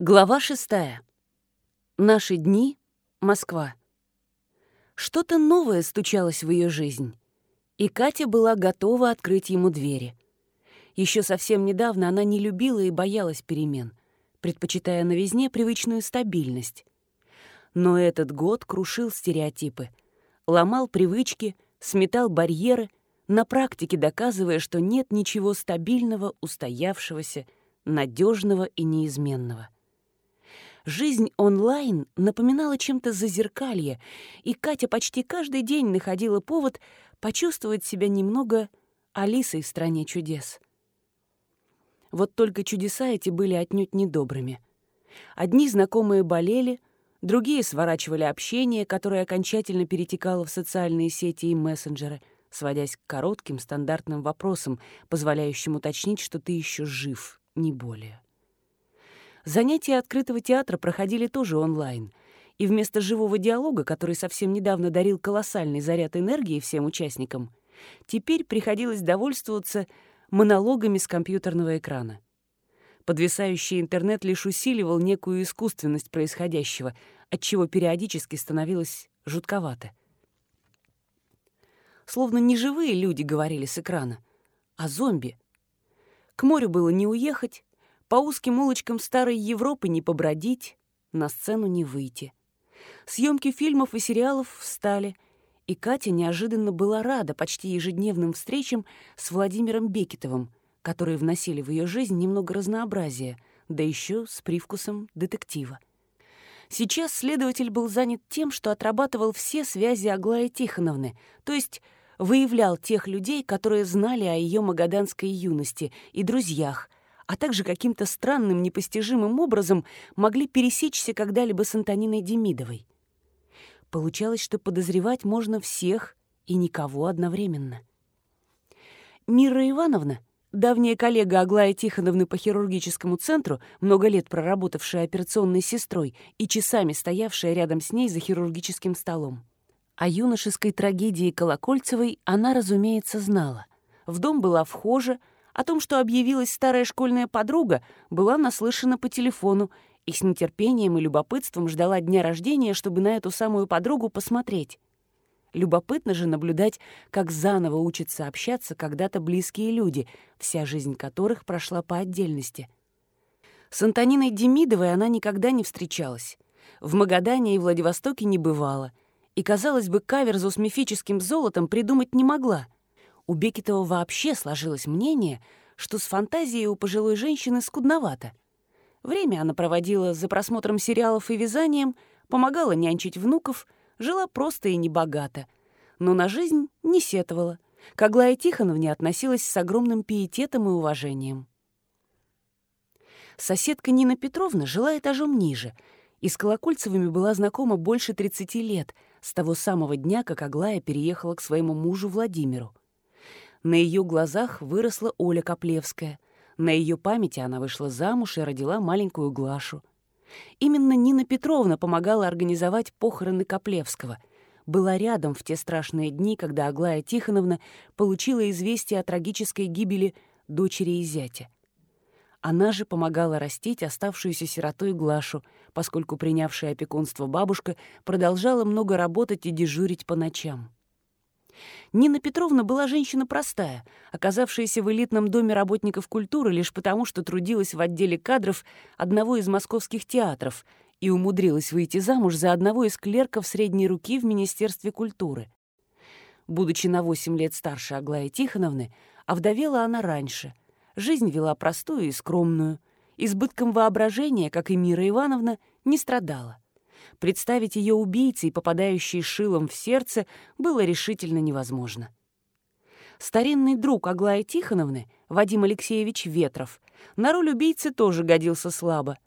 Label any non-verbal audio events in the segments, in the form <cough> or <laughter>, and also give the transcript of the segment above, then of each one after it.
Глава шестая. Наши дни. Москва. Что-то новое стучалось в ее жизнь, и Катя была готова открыть ему двери. Еще совсем недавно она не любила и боялась перемен, предпочитая новизне привычную стабильность. Но этот год крушил стереотипы, ломал привычки, сметал барьеры, на практике доказывая, что нет ничего стабильного, устоявшегося, надежного и неизменного — Жизнь онлайн напоминала чем-то зазеркалье, и Катя почти каждый день находила повод почувствовать себя немного Алисой в «Стране чудес». Вот только чудеса эти были отнюдь недобрыми. Одни знакомые болели, другие сворачивали общение, которое окончательно перетекало в социальные сети и мессенджеры, сводясь к коротким стандартным вопросам, позволяющим уточнить, что ты еще жив, не более. Занятия открытого театра проходили тоже онлайн. И вместо живого диалога, который совсем недавно дарил колоссальный заряд энергии всем участникам, теперь приходилось довольствоваться монологами с компьютерного экрана. Подвисающий интернет лишь усиливал некую искусственность происходящего, отчего периодически становилось жутковато. Словно не живые люди говорили с экрана, а зомби. К морю было не уехать, по узким улочкам старой Европы не побродить, на сцену не выйти. Съемки фильмов и сериалов встали, и Катя неожиданно была рада почти ежедневным встречам с Владимиром Бекетовым, которые вносили в ее жизнь немного разнообразия, да еще с привкусом детектива. Сейчас следователь был занят тем, что отрабатывал все связи Аглаи Тихоновны, то есть выявлял тех людей, которые знали о ее магаданской юности и друзьях, а также каким-то странным, непостижимым образом могли пересечься когда-либо с Антониной Демидовой. Получалось, что подозревать можно всех и никого одновременно. Мира Ивановна, давняя коллега Аглаи Тихоновны по хирургическому центру, много лет проработавшая операционной сестрой и часами стоявшая рядом с ней за хирургическим столом. О юношеской трагедии Колокольцевой она, разумеется, знала. В дом была вхожа, о том, что объявилась старая школьная подруга, была наслышана по телефону и с нетерпением и любопытством ждала дня рождения, чтобы на эту самую подругу посмотреть. Любопытно же наблюдать, как заново учатся общаться когда-то близкие люди, вся жизнь которых прошла по отдельности. С Антониной Демидовой она никогда не встречалась. В Магадане и Владивостоке не бывала. И, казалось бы, каверзу с мифическим золотом придумать не могла — у Бекетова вообще сложилось мнение, что с фантазией у пожилой женщины скудновато. Время она проводила за просмотром сериалов и вязанием, помогала нянчить внуков, жила просто и небогато. Но на жизнь не сетовала. К Аглае Тихоновне относилась с огромным пиететом и уважением. Соседка Нина Петровна жила этажом ниже, и с Колокольцевыми была знакома больше 30 лет, с того самого дня, как Аглая переехала к своему мужу Владимиру. На ее глазах выросла Оля Коплевская. На ее памяти она вышла замуж и родила маленькую Глашу. Именно Нина Петровна помогала организовать похороны Коплевского. Была рядом в те страшные дни, когда Аглая Тихоновна получила известие о трагической гибели дочери и зятя. Она же помогала растить оставшуюся сиротой Глашу, поскольку принявшая опекунство бабушка продолжала много работать и дежурить по ночам. Нина Петровна была женщина простая, оказавшаяся в элитном доме работников культуры лишь потому, что трудилась в отделе кадров одного из московских театров и умудрилась выйти замуж за одного из клерков средней руки в Министерстве культуры. Будучи на 8 лет старше Аглаи Тихоновны, овдовела она раньше. Жизнь вела простую и скромную. Избытком воображения, как и Мира Ивановна, не страдала. Представить ее убийцей, попадающей шилом в сердце, было решительно невозможно. Старинный друг Аглаи Тихоновны, Вадим Алексеевич Ветров, на роль убийцы тоже годился слабо.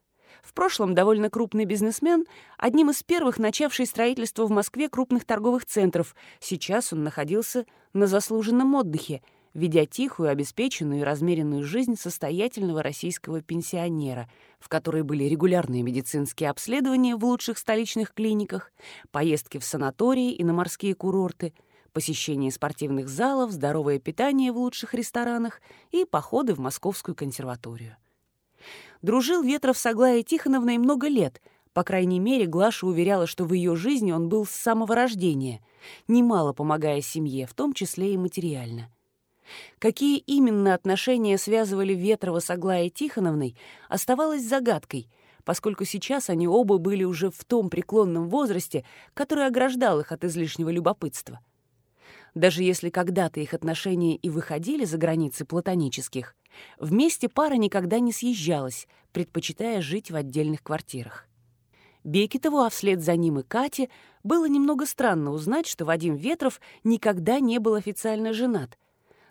В прошлом довольно крупный бизнесмен, одним из первых начавший строительство в Москве крупных торговых центров, сейчас он находился на заслуженном отдыхе — ведя тихую, обеспеченную и размеренную жизнь состоятельного российского пенсионера, в которой были регулярные медицинские обследования в лучших столичных клиниках, поездки в санатории и на морские курорты, посещение спортивных залов, здоровое питание в лучших ресторанах и походы в Московскую консерваторию. Дружил Ветров с Аглаей Тихоновной много лет. По крайней мере, Глаша уверяла, что в ее жизни он был с самого рождения, немало помогая семье, в том числе и материально. Какие именно отношения связывали Ветрова с Аглаей Тихоновной, оставалось загадкой, поскольку сейчас они оба были уже в том преклонном возрасте, который ограждал их от излишнего любопытства. Даже если когда-то их отношения и выходили за границы платонических, вместе пара никогда не съезжалась, предпочитая жить в отдельных квартирах. Бекетову, а вслед за ним и Кате, было немного странно узнать, что Вадим Ветров никогда не был официально женат,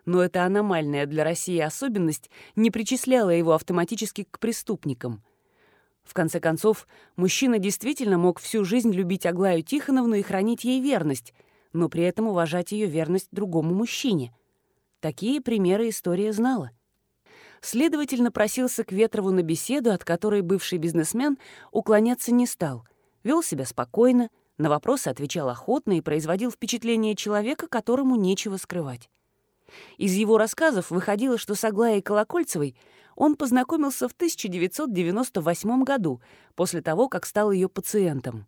но эта аномальная для России особенность не причисляла его автоматически к преступникам. В конце концов, мужчина действительно мог всю жизнь любить Аглаю Тихоновну и хранить ей верность, но при этом уважать ее верность другому мужчине. Такие примеры история знала. Следовательно, просился к Ветрову на беседу, от которой бывший бизнесмен уклоняться не стал. Вел себя спокойно, на вопросы отвечал охотно и производил впечатление человека, которому нечего скрывать. Из его рассказов выходило, что с Аглаей Колокольцевой он познакомился в 1998 году, после того, как стал ее пациентом.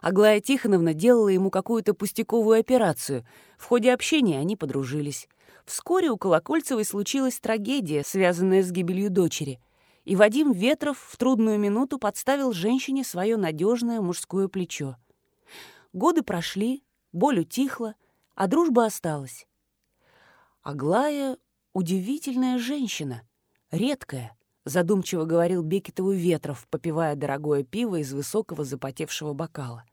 Аглая Тихоновна делала ему какую-то пустяковую операцию. В ходе общения они подружились. Вскоре у Колокольцевой случилась трагедия, связанная с гибелью дочери. И Вадим Ветров в трудную минуту подставил женщине свое надежное мужское плечо. Годы прошли, боль утихла, а дружба осталась. Аглая — удивительная женщина, редкая, задумчиво говорил Бекетову Ветров, попивая дорогое пиво из высокого запотевшего бокала.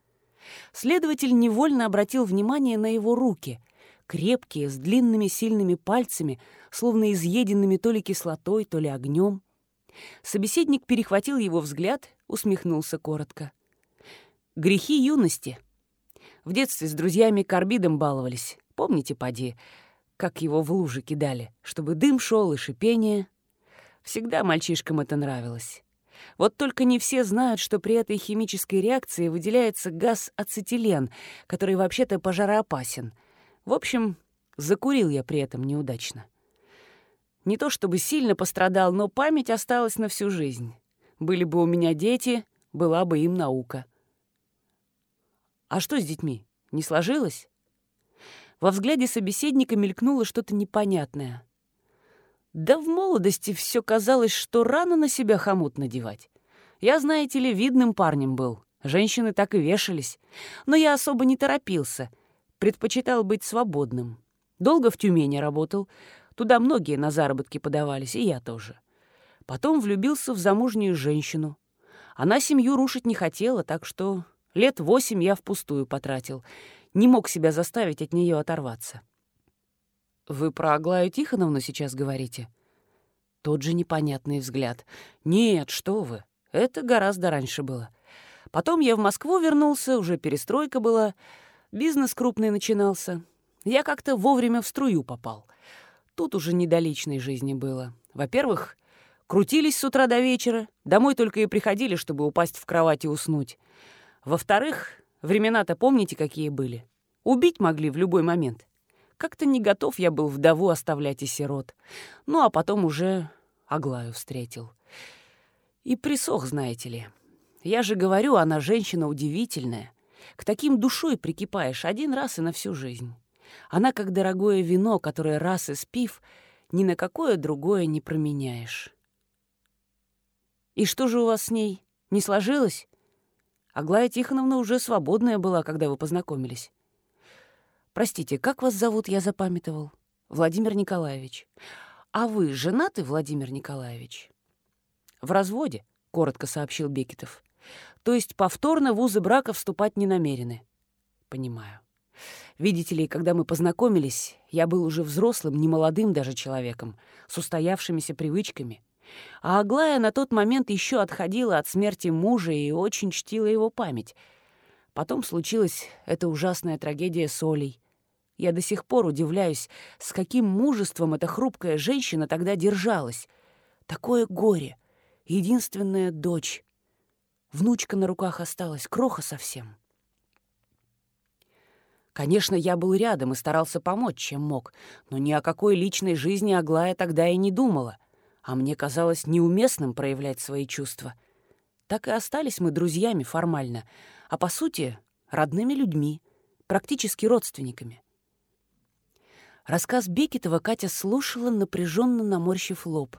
Следователь невольно обратил внимание на его руки, крепкие, с длинными сильными пальцами, словно изъеденными то ли кислотой, то ли огнем. Собеседник перехватил его взгляд, усмехнулся коротко. «Грехи юности. В детстве с друзьями карбидом баловались. Помните, поди, как его в лужи кидали, чтобы дым шел и шипение. Всегда мальчишкам это нравилось. Вот только не все знают, что при этой химической реакции выделяется газ ацетилен, который вообще-то пожароопасен. В общем, закурил я при этом неудачно. Не то чтобы сильно пострадал, но память осталась на всю жизнь. Были бы у меня дети, была бы им наука. А что с детьми? Не сложилось? Во взгляде собеседника мелькнуло что-то непонятное. Да в молодости все казалось, что рано на себя хомут надевать. Я, знаете ли, видным парнем был. Женщины так и вешались. Но я особо не торопился. Предпочитал быть свободным. Долго в Тюмени работал. Туда многие на заработки подавались, и я тоже. Потом влюбился в замужнюю женщину. Она семью рушить не хотела, так что лет восемь я впустую потратил — не мог себя заставить от нее оторваться. «Вы про Аглаю Тихоновну сейчас говорите?» Тот же непонятный взгляд. «Нет, что вы, это гораздо раньше было. Потом я в Москву вернулся, уже перестройка была, бизнес крупный начинался. Я как-то вовремя в струю попал. Тут уже не до личной жизни было. Во-первых, крутились с утра до вечера, домой только и приходили, чтобы упасть в кровать и уснуть. Во-вторых, Времена-то помните, какие были? Убить могли в любой момент. Как-то не готов я был вдову оставлять и сирот. Ну, а потом уже Аглаю встретил. И присох, знаете ли. Я же говорю, она женщина удивительная. К таким душой прикипаешь один раз и на всю жизнь. Она как дорогое вино, которое раз испив, ни на какое другое не променяешь. И что же у вас с ней? Не сложилось? Аглая Тихоновна уже свободная была, когда вы познакомились. Простите, как вас зовут, я запамятовал? Владимир Николаевич. А вы женаты, Владимир Николаевич? В разводе, коротко сообщил Бекетов. То есть повторно в узы брака вступать не намерены. Понимаю. Видите ли, когда мы познакомились, я был уже взрослым, немолодым даже человеком, с устоявшимися привычками — а Аглая на тот момент еще отходила от смерти мужа и очень чтила его память. Потом случилась эта ужасная трагедия с Олей. Я до сих пор удивляюсь, с каким мужеством эта хрупкая женщина тогда держалась. Такое горе. Единственная дочь. Внучка на руках осталась, кроха совсем. Конечно, я был рядом и старался помочь, чем мог, но ни о какой личной жизни Аглая тогда и не думала. А мне казалось неуместным проявлять свои чувства. Так и остались мы друзьями формально, а по сути родными людьми, практически родственниками. Рассказ Бекетова Катя слушала, напряженно наморщив лоб.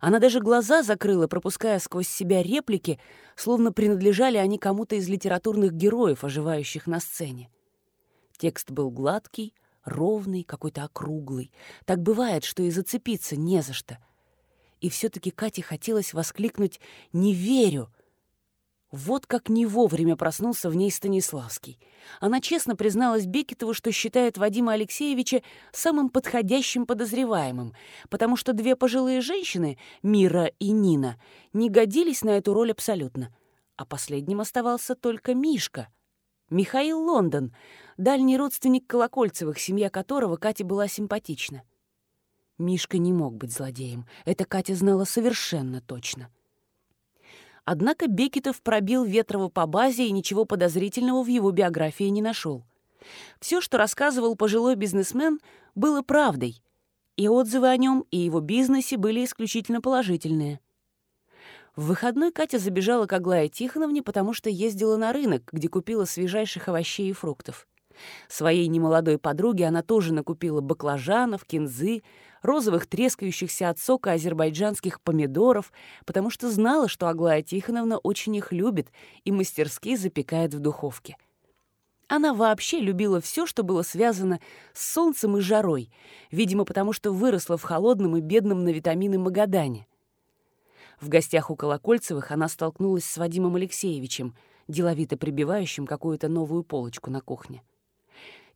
Она даже глаза закрыла, пропуская сквозь себя реплики, словно принадлежали они кому-то из литературных героев, оживающих на сцене. Текст был гладкий, ровный, какой-то округлый. Так бывает, что и зацепиться не за что. И все-таки Кате хотелось воскликнуть «Не верю!» Вот как не вовремя проснулся в ней Станиславский. Она честно призналась Бекетову, что считает Вадима Алексеевича самым подходящим подозреваемым, потому что две пожилые женщины, Мира и Нина, не годились на эту роль абсолютно. А последним оставался только Мишка. Михаил Лондон, дальний родственник Колокольцевых, семья которого Кате была симпатична. Мишка не мог быть злодеем, это Катя знала совершенно точно. Однако Бекетов пробил Ветрова по базе и ничего подозрительного в его биографии не нашел. Все, что рассказывал пожилой бизнесмен, было правдой, и отзывы о нем и его бизнесе были исключительно положительные. В выходной Катя забежала к Аглае Тихоновне, потому что ездила на рынок, где купила свежайших овощей и фруктов. Своей немолодой подруге она тоже накупила баклажанов, кинзы, розовых трескающихся от сока азербайджанских помидоров, потому что знала, что Аглая Тихоновна очень их любит и мастерски запекает в духовке. Она вообще любила все, что было связано с солнцем и жарой, видимо, потому что выросла в холодном и бедном на витамины Магадане. В гостях у Колокольцевых она столкнулась с Вадимом Алексеевичем, деловито прибивающим какую-то новую полочку на кухне.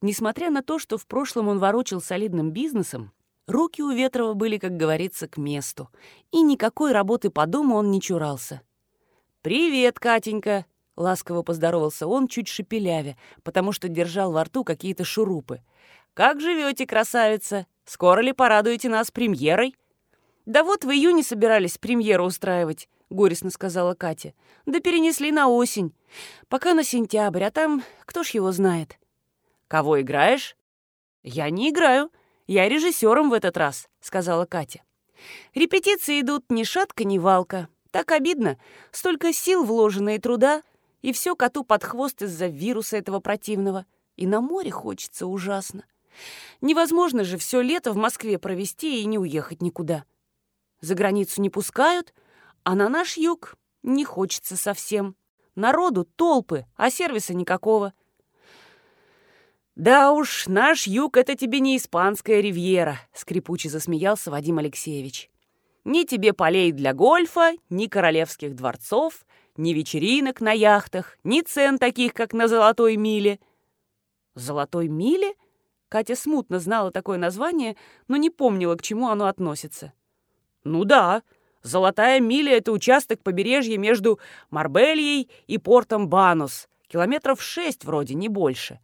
Несмотря на то, что в прошлом он ворочил солидным бизнесом, руки у Ветрова были, как говорится, к месту, и никакой работы по дому он не чурался. «Привет, Катенька!» — ласково поздоровался он, чуть шепелявя, потому что держал во рту какие-то шурупы. «Как живете, красавица? Скоро ли порадуете нас премьерой?» «Да вот в июне собирались премьеру устраивать», — горестно сказала Катя. «Да перенесли на осень. Пока на сентябрь, а там кто ж его знает». «Кого играешь?» «Я не играю. Я режиссером в этот раз», — сказала Катя. «Репетиции идут ни шатка, ни валка. Так обидно. Столько сил вложено и труда, и все коту под хвост из-за вируса этого противного. И на море хочется ужасно. Невозможно же все лето в Москве провести и не уехать никуда. За границу не пускают, а на наш юг не хочется совсем. Народу толпы, а сервиса никакого. «Да уж, наш юг — это тебе не испанская ривьера», — скрипуче засмеялся Вадим Алексеевич. «Ни тебе полей для гольфа, ни королевских дворцов, ни вечеринок на яхтах, ни цен таких, как на Золотой миле». «Золотой миле?» Катя смутно знала такое название, но не помнила, к чему оно относится. «Ну да, Золотая миля — это участок побережья между Марбельей и портом Банус. Километров шесть вроде, не больше.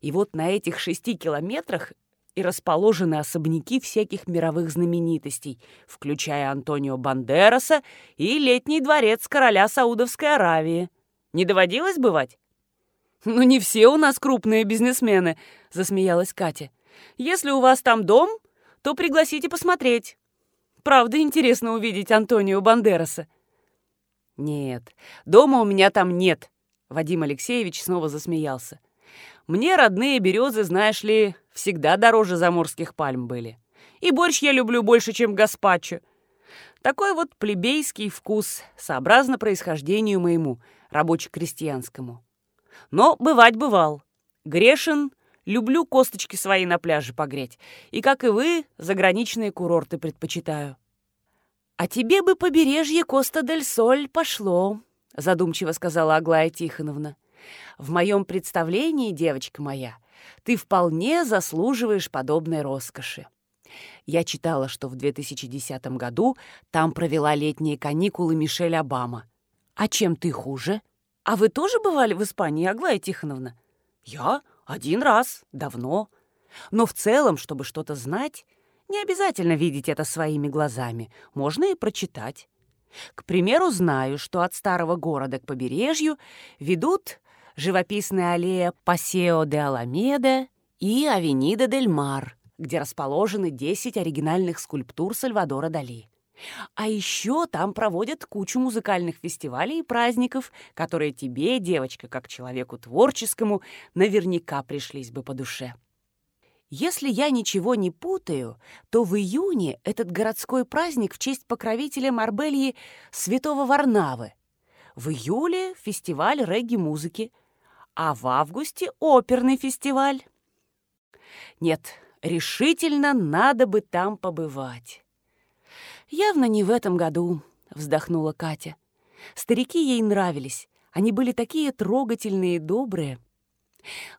И вот на этих шести километрах и расположены особняки всяких мировых знаменитостей, включая Антонио Бандераса и летний дворец короля Саудовской Аравии. Не доводилось бывать? «Ну, не все у нас крупные бизнесмены», — засмеялась Катя. «Если у вас там дом, то пригласите посмотреть. Правда, интересно увидеть Антонио Бандераса». «Нет, дома у меня там нет», — Вадим Алексеевич снова засмеялся. Мне родные березы, знаешь ли, всегда дороже заморских пальм были. И борщ я люблю больше, чем гаспачо. Такой вот плебейский вкус, сообразно происхождению моему, рабоче-крестьянскому. Но бывать бывал. Грешен, люблю косточки свои на пляже погреть. И, как и вы, заграничные курорты предпочитаю. «А тебе бы побережье Коста-дель-Соль пошло», задумчиво сказала Аглая Тихоновна. В моем представлении, девочка моя, ты вполне заслуживаешь подобной роскоши. Я читала, что в 2010 году там провела летние каникулы Мишель Обама. А чем ты хуже? А вы тоже бывали в Испании, Аглая Тихоновна? Я? Один раз. Давно. Но в целом, чтобы что-то знать, не обязательно видеть это своими глазами. Можно и прочитать. К примеру, знаю, что от старого города к побережью ведут живописная аллея Пасео де Аламеда и Авенида дель Мар, где расположены 10 оригинальных скульптур Сальвадора Дали. А еще там проводят кучу музыкальных фестивалей и праздников, которые тебе, девочка, как человеку творческому, наверняка пришлись бы по душе. Если я ничего не путаю, то в июне этот городской праздник в честь покровителя Марбельи Святого Варнавы. В июле фестиваль регги-музыки, а в августе оперный фестиваль. Нет, решительно надо бы там побывать. «Явно не в этом году», — вздохнула Катя. Старики ей нравились. Они были такие трогательные и добрые.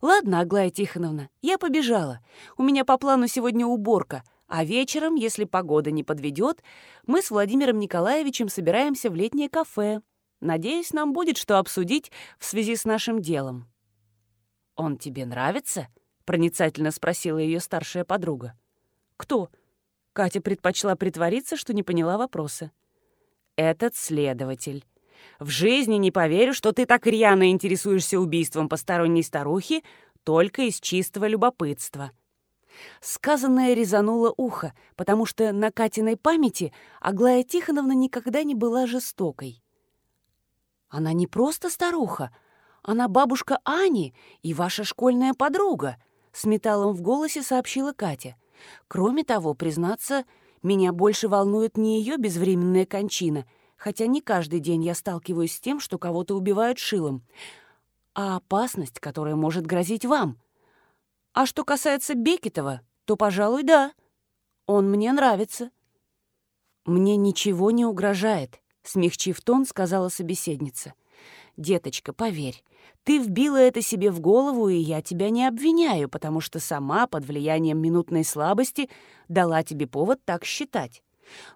«Ладно, Аглая Тихоновна, я побежала. У меня по плану сегодня уборка, а вечером, если погода не подведет, мы с Владимиром Николаевичем собираемся в летнее кафе. Надеюсь, нам будет что обсудить в связи с нашим делом». «Он тебе нравится?» — проницательно спросила ее старшая подруга. «Кто?» Катя предпочла притвориться, что не поняла вопроса. «Этот следователь. В жизни не поверю, что ты так рьяно интересуешься убийством посторонней старухи только из чистого любопытства». Сказанное резануло ухо, потому что на Катиной памяти Аглая Тихоновна никогда не была жестокой. Она не просто старуха, она бабушка Ани и ваша школьная подруга, с металлом в голосе сообщила Катя. Кроме того, признаться, меня больше волнует не ее безвременная кончина, хотя не каждый день я сталкиваюсь с тем, что кого-то убивают шилом, а опасность, которая может грозить вам. А что касается Бекетова, то, пожалуй, да. Он мне нравится. Мне ничего не угрожает, смягчив тон, сказала собеседница. Деточка, поверь, ты вбила это себе в голову, и я тебя не обвиняю, потому что сама под влиянием минутной слабости дала тебе повод так считать.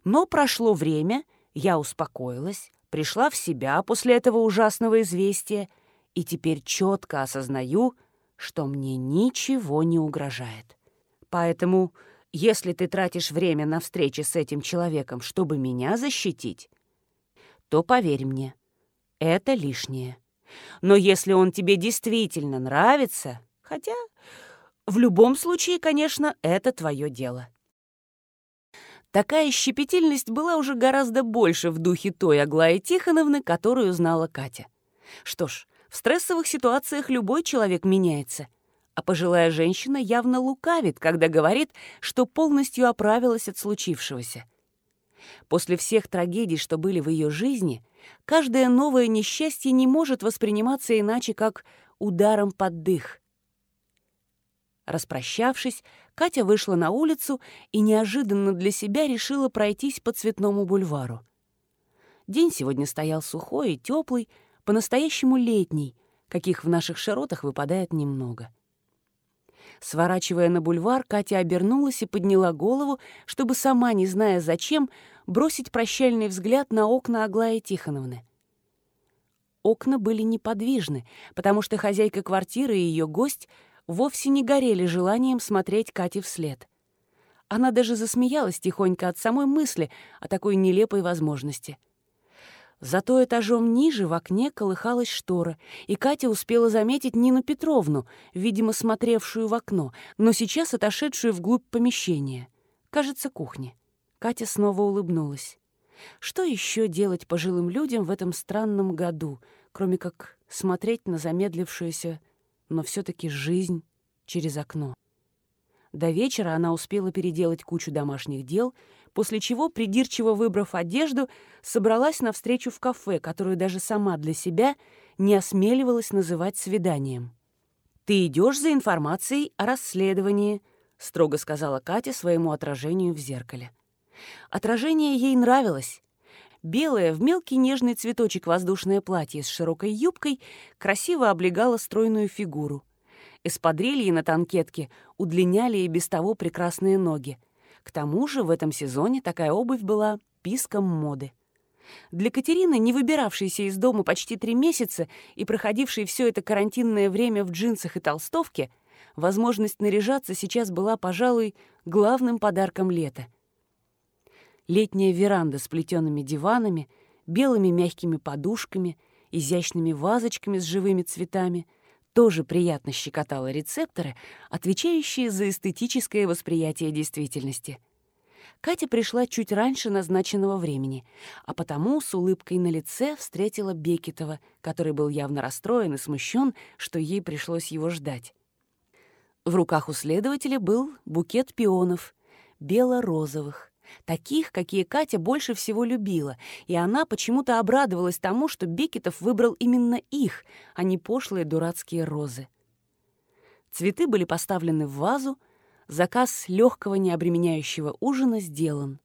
Но прошло время, я успокоилась, пришла в себя после этого ужасного известия и теперь четко осознаю, что мне ничего не угрожает. Поэтому, если ты тратишь время на встречи с этим человеком, чтобы меня защитить, то поверь мне, это лишнее. Но если он тебе действительно нравится, хотя в любом случае, конечно, это твое дело. Такая щепетильность была уже гораздо больше в духе той Аглаи Тихоновны, которую знала Катя. Что ж, в стрессовых ситуациях любой человек меняется, а пожилая женщина явно лукавит, когда говорит, что полностью оправилась от случившегося. После всех трагедий, что были в ее жизни, каждое новое несчастье не может восприниматься иначе, как ударом под дых. Распрощавшись, Катя вышла на улицу и неожиданно для себя решила пройтись по Цветному бульвару. День сегодня стоял сухой и теплый, по-настоящему летний, каких в наших широтах выпадает немного. Сворачивая на бульвар, Катя обернулась и подняла голову, чтобы, сама не зная зачем, бросить прощальный взгляд на окна Аглаи Тихоновны. Окна были неподвижны, потому что хозяйка квартиры и ее гость вовсе не горели желанием смотреть Кате вслед. Она даже засмеялась тихонько от самой мысли о такой нелепой возможности. Зато этажом ниже в окне колыхалась штора, и Катя успела заметить Нину Петровну, видимо, смотревшую в окно, но сейчас отошедшую вглубь помещения. Кажется, кухни. Катя снова улыбнулась. Что еще делать пожилым людям в этом странном году, кроме как смотреть на замедлившуюся, но все таки жизнь через окно? До вечера она успела переделать кучу домашних дел, после чего, придирчиво выбрав одежду, собралась на встречу в кафе, которую даже сама для себя не осмеливалась называть свиданием. «Ты идешь за информацией о расследовании», — строго сказала Катя своему отражению в зеркале. Отражение ей нравилось. Белое в мелкий нежный цветочек воздушное платье с широкой юбкой красиво облегало стройную фигуру. Эспадрильи на танкетке удлиняли и без того прекрасные ноги. К тому же в этом сезоне такая обувь была писком моды. Для Катерины, не выбиравшейся из дома почти три месяца и проходившей все это карантинное время в джинсах и толстовке, возможность наряжаться сейчас была, пожалуй, главным подарком лета — летняя веранда с плетеными диванами, белыми мягкими подушками, изящными вазочками с живыми цветами тоже приятно щекотала рецепторы, отвечающие за эстетическое восприятие действительности. Катя пришла чуть раньше назначенного времени, а потому с улыбкой на лице встретила Бекетова, который был явно расстроен и смущен, что ей пришлось его ждать. В руках у следователя был букет пионов, бело-розовых, таких, какие Катя больше всего любила, и она почему-то обрадовалась тому, что Бекетов выбрал именно их, а не пошлые дурацкие розы. Цветы были поставлены в вазу, заказ легкого необременяющего ужина сделан.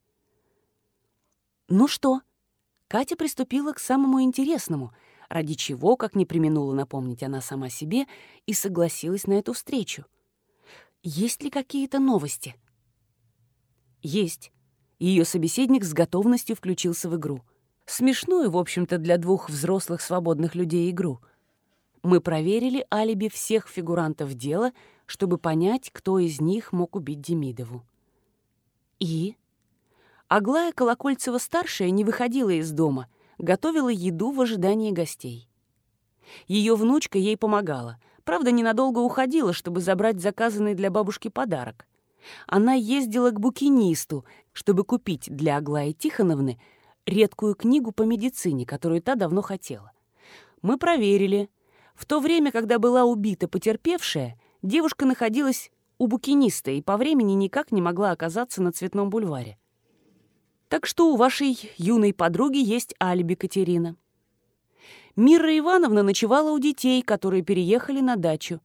Ну что? Катя приступила к самому интересному, ради чего, как не применула напомнить она сама себе, и согласилась на эту встречу. Есть ли какие-то новости? Есть. Ее собеседник с готовностью включился в игру. Смешную, в общем-то, для двух взрослых свободных людей игру. Мы проверили алиби всех фигурантов дела, чтобы понять, кто из них мог убить Демидову. И? Аглая Колокольцева-старшая не выходила из дома, готовила еду в ожидании гостей. Ее внучка ей помогала, правда, ненадолго уходила, чтобы забрать заказанный для бабушки подарок. Она ездила к букинисту, чтобы купить для Аглаи Тихоновны редкую книгу по медицине, которую та давно хотела. Мы проверили. В то время, когда была убита потерпевшая, девушка находилась у букиниста и по времени никак не могла оказаться на Цветном бульваре. Так что у вашей юной подруги есть алиби, Катерина. Мира Ивановна ночевала у детей, которые переехали на дачу.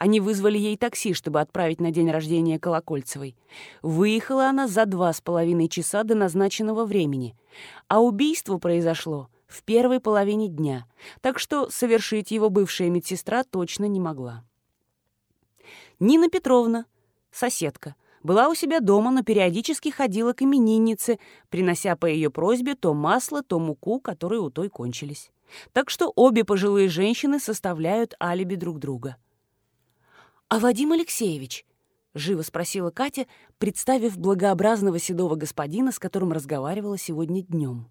Они вызвали ей такси, чтобы отправить на день рождения Колокольцевой. Выехала она за два с половиной часа до назначенного времени. А убийство произошло в первой половине дня, так что совершить его бывшая медсестра точно не могла. Нина Петровна, соседка, была у себя дома, но периодически ходила к имениннице, принося по ее просьбе то масло, то муку, которые у той кончились. Так что обе пожилые женщины составляют алиби друг друга. «А Вадим Алексеевич?» — живо спросила Катя, представив благообразного седого господина, с которым разговаривала сегодня днем.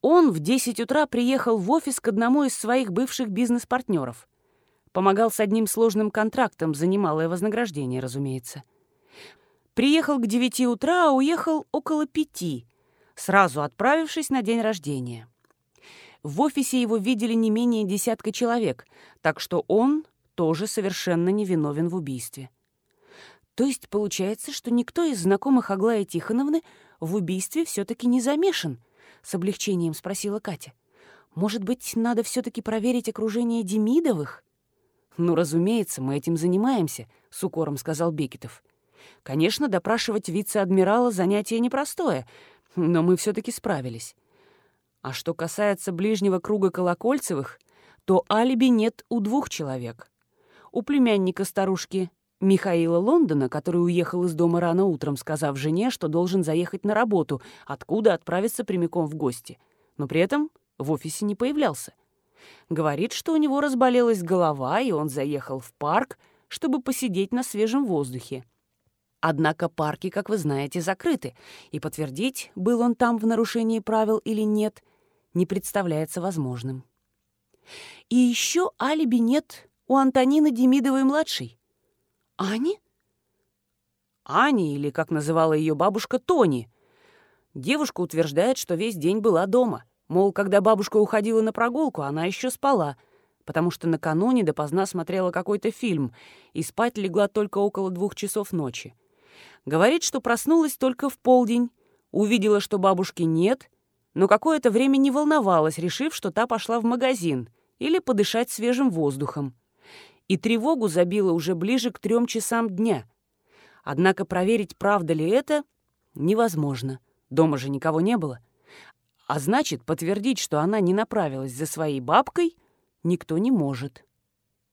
Он в 10 утра приехал в офис к одному из своих бывших бизнес-партнеров. Помогал с одним сложным контрактом за немалое вознаграждение, разумеется. Приехал к 9 утра, а уехал около пяти, сразу отправившись на день рождения. В офисе его видели не менее десятка человек, так что он тоже совершенно невиновен в убийстве. То есть получается, что никто из знакомых Аглаи Тихоновны в убийстве все-таки не замешан? С облегчением спросила Катя. Может быть, надо все-таки проверить окружение Демидовых? Ну, разумеется, мы этим занимаемся, с укором сказал Бекетов. Конечно, допрашивать вице-адмирала занятие непростое, но мы все-таки справились. А что касается ближнего круга Колокольцевых, то алиби нет у двух человек у племянника старушки Михаила Лондона, который уехал из дома рано утром, сказав жене, что должен заехать на работу, откуда отправиться прямиком в гости. Но при этом в офисе не появлялся. Говорит, что у него разболелась голова, и он заехал в парк, чтобы посидеть на свежем воздухе. Однако парки, как вы знаете, закрыты, и подтвердить, был он там в нарушении правил или нет, не представляется возможным. И еще алиби нет у Антонины Демидовой-младшей. Ани? Ани, или, как называла ее бабушка, Тони. Девушка утверждает, что весь день была дома. Мол, когда бабушка уходила на прогулку, она еще спала, потому что накануне допоздна смотрела какой-то фильм и спать легла только около двух часов ночи. Говорит, что проснулась только в полдень, увидела, что бабушки нет, но какое-то время не волновалась, решив, что та пошла в магазин или подышать свежим воздухом и тревогу забило уже ближе к трем часам дня. Однако проверить, правда ли это, невозможно. Дома же никого не было. А значит, подтвердить, что она не направилась за своей бабкой, никто не может.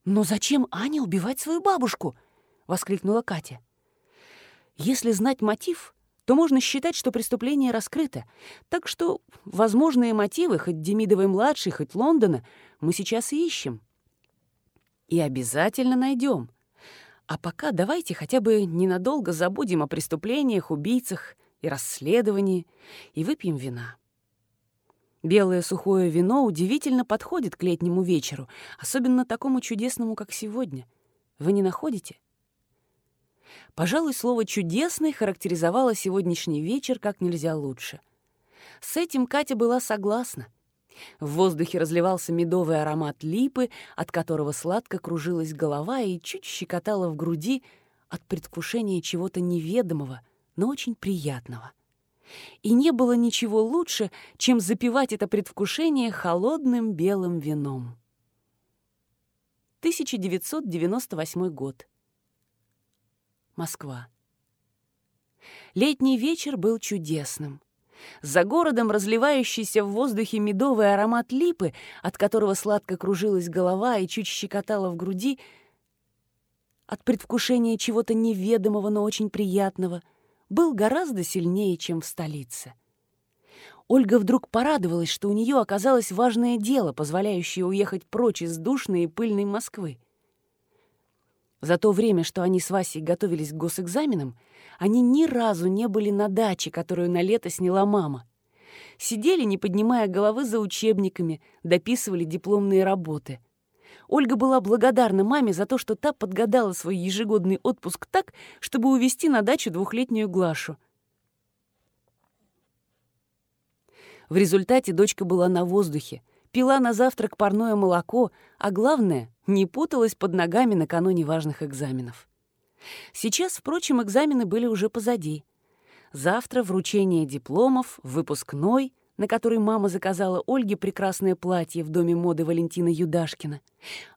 «Но зачем Ане убивать свою бабушку?» — воскликнула Катя. «Если знать мотив, то можно считать, что преступление раскрыто. Так что возможные мотивы, хоть Демидовой-младшей, хоть Лондона, мы сейчас и ищем. И обязательно найдем. А пока давайте хотя бы ненадолго забудем о преступлениях, убийцах и расследовании и выпьем вина. Белое сухое вино удивительно подходит к летнему вечеру, особенно такому чудесному, как сегодня. Вы не находите? Пожалуй, слово «чудесный» характеризовало сегодняшний вечер как нельзя лучше. С этим Катя была согласна. В воздухе разливался медовый аромат липы, от которого сладко кружилась голова и чуть щекотала в груди от предвкушения чего-то неведомого, но очень приятного. И не было ничего лучше, чем запивать это предвкушение холодным белым вином. 1998 год. Москва. Летний вечер был чудесным. За городом разливающийся в воздухе медовый аромат липы, от которого сладко кружилась голова и чуть щекотала в груди, от предвкушения чего-то неведомого, но очень приятного, был гораздо сильнее, чем в столице. Ольга вдруг порадовалась, что у нее оказалось важное дело, позволяющее уехать прочь из душной и пыльной Москвы. За то время, что они с Васей готовились к госэкзаменам, они ни разу не были на даче, которую на лето сняла мама. Сидели, не поднимая головы за учебниками, дописывали дипломные работы. Ольга была благодарна маме за то, что та подгадала свой ежегодный отпуск так, чтобы увезти на дачу двухлетнюю Глашу. В результате дочка была на воздухе, пила на завтрак парное молоко, а главное, не путалась под ногами накануне важных экзаменов. Сейчас, впрочем, экзамены были уже позади. Завтра вручение дипломов, выпускной, на который мама заказала Ольге прекрасное платье в доме моды Валентина Юдашкина.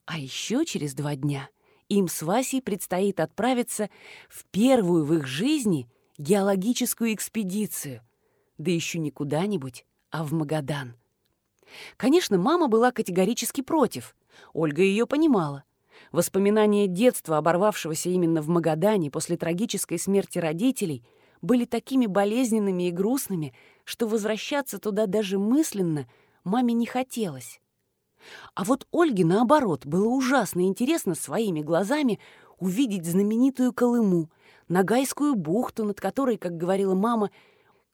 А еще через два дня им с Васей предстоит отправиться в первую в их жизни геологическую экспедицию. Да еще не куда-нибудь, а в Магадан. Конечно, мама была категорически против. Ольга ее понимала. Воспоминания детства, оборвавшегося именно в Магадане после трагической смерти родителей, были такими болезненными и грустными, что возвращаться туда даже мысленно маме не хотелось. А вот Ольге, наоборот, было ужасно интересно своими глазами увидеть знаменитую Колыму, Нагайскую бухту, над которой, как говорила мама,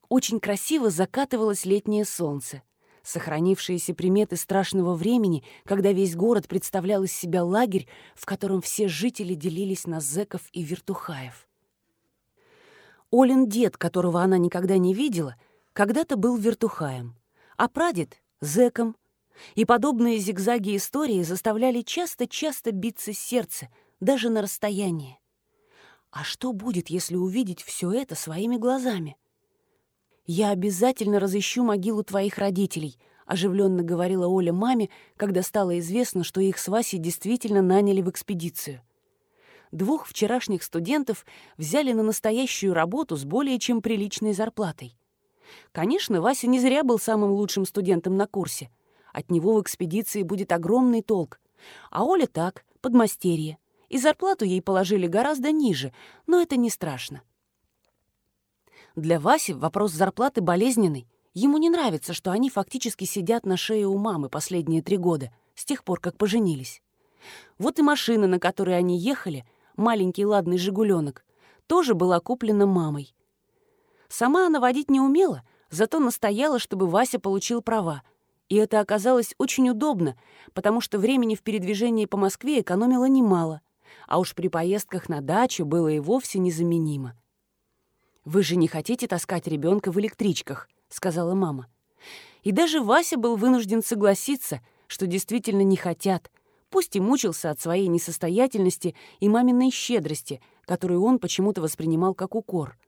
очень красиво закатывалось летнее солнце сохранившиеся приметы страшного времени, когда весь город представлял из себя лагерь, в котором все жители делились на зэков и вертухаев. Олин дед, которого она никогда не видела, когда-то был вертухаем, а прадед — зэком. И подобные зигзаги истории заставляли часто-часто биться сердце, даже на расстоянии. А что будет, если увидеть все это своими глазами? «Я обязательно разыщу могилу твоих родителей», — оживленно говорила Оля маме, когда стало известно, что их с Васей действительно наняли в экспедицию. Двух вчерашних студентов взяли на настоящую работу с более чем приличной зарплатой. Конечно, Вася не зря был самым лучшим студентом на курсе. От него в экспедиции будет огромный толк. А Оля так, подмастерье. И зарплату ей положили гораздо ниже, но это не страшно. Для Васи вопрос зарплаты болезненный. Ему не нравится, что они фактически сидят на шее у мамы последние три года, с тех пор, как поженились. Вот и машина, на которой они ехали, маленький ладный «Жигуленок», тоже была куплена мамой. Сама она водить не умела, зато настояла, чтобы Вася получил права. И это оказалось очень удобно, потому что времени в передвижении по Москве экономило немало, а уж при поездках на дачу было и вовсе незаменимо. «Вы же не хотите таскать ребенка в электричках», — сказала мама. И даже Вася был вынужден согласиться, что действительно не хотят, пусть и мучился от своей несостоятельности и маминой щедрости, которую он почему-то воспринимал как укор.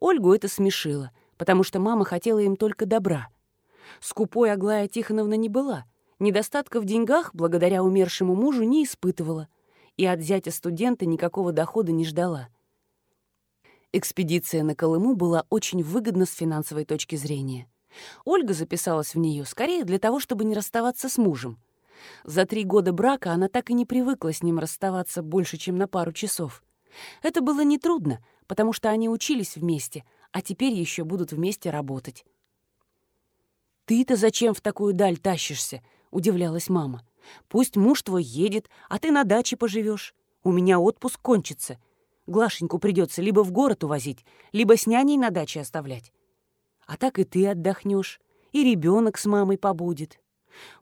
Ольгу это смешило, потому что мама хотела им только добра. Скупой Аглая Тихоновна не была, недостатка в деньгах благодаря умершему мужу не испытывала, и от зятя студента никакого дохода не ждала. Экспедиция на Колыму была очень выгодна с финансовой точки зрения. Ольга записалась в нее скорее для того, чтобы не расставаться с мужем. За три года брака она так и не привыкла с ним расставаться больше, чем на пару часов. Это было нетрудно, потому что они учились вместе, а теперь еще будут вместе работать. «Ты-то зачем в такую даль тащишься?» — удивлялась мама. «Пусть муж твой едет, а ты на даче поживешь. У меня отпуск кончится. Глашеньку придется либо в город увозить, либо с няней на даче оставлять. А так и ты отдохнешь, и ребенок с мамой побудет.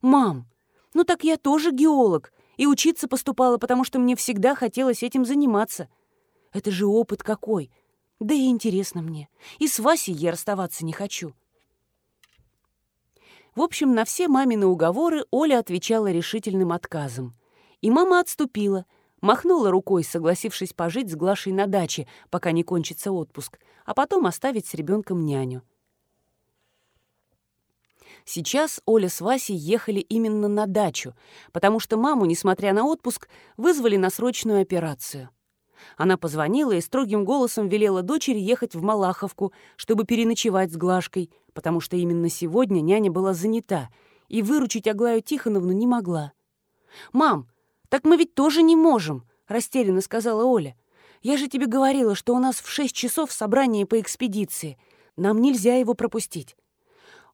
Мам, ну так я тоже геолог, и учиться поступала, потому что мне всегда хотелось этим заниматься. Это же опыт какой! Да и интересно мне. И с Васей я расставаться не хочу. В общем, на все мамины уговоры Оля отвечала решительным отказом. И мама отступила, махнула рукой, согласившись пожить с Глашей на даче, пока не кончится отпуск, а потом оставить с ребенком няню. Сейчас Оля с Васей ехали именно на дачу, потому что маму, несмотря на отпуск, вызвали на срочную операцию. Она позвонила и строгим голосом велела дочери ехать в Малаховку, чтобы переночевать с Глашкой, потому что именно сегодня няня была занята и выручить Аглаю Тихоновну не могла. «Мам, так мы ведь тоже не можем», — растерянно сказала Оля. «Я же тебе говорила, что у нас в шесть часов собрание по экспедиции. Нам нельзя его пропустить».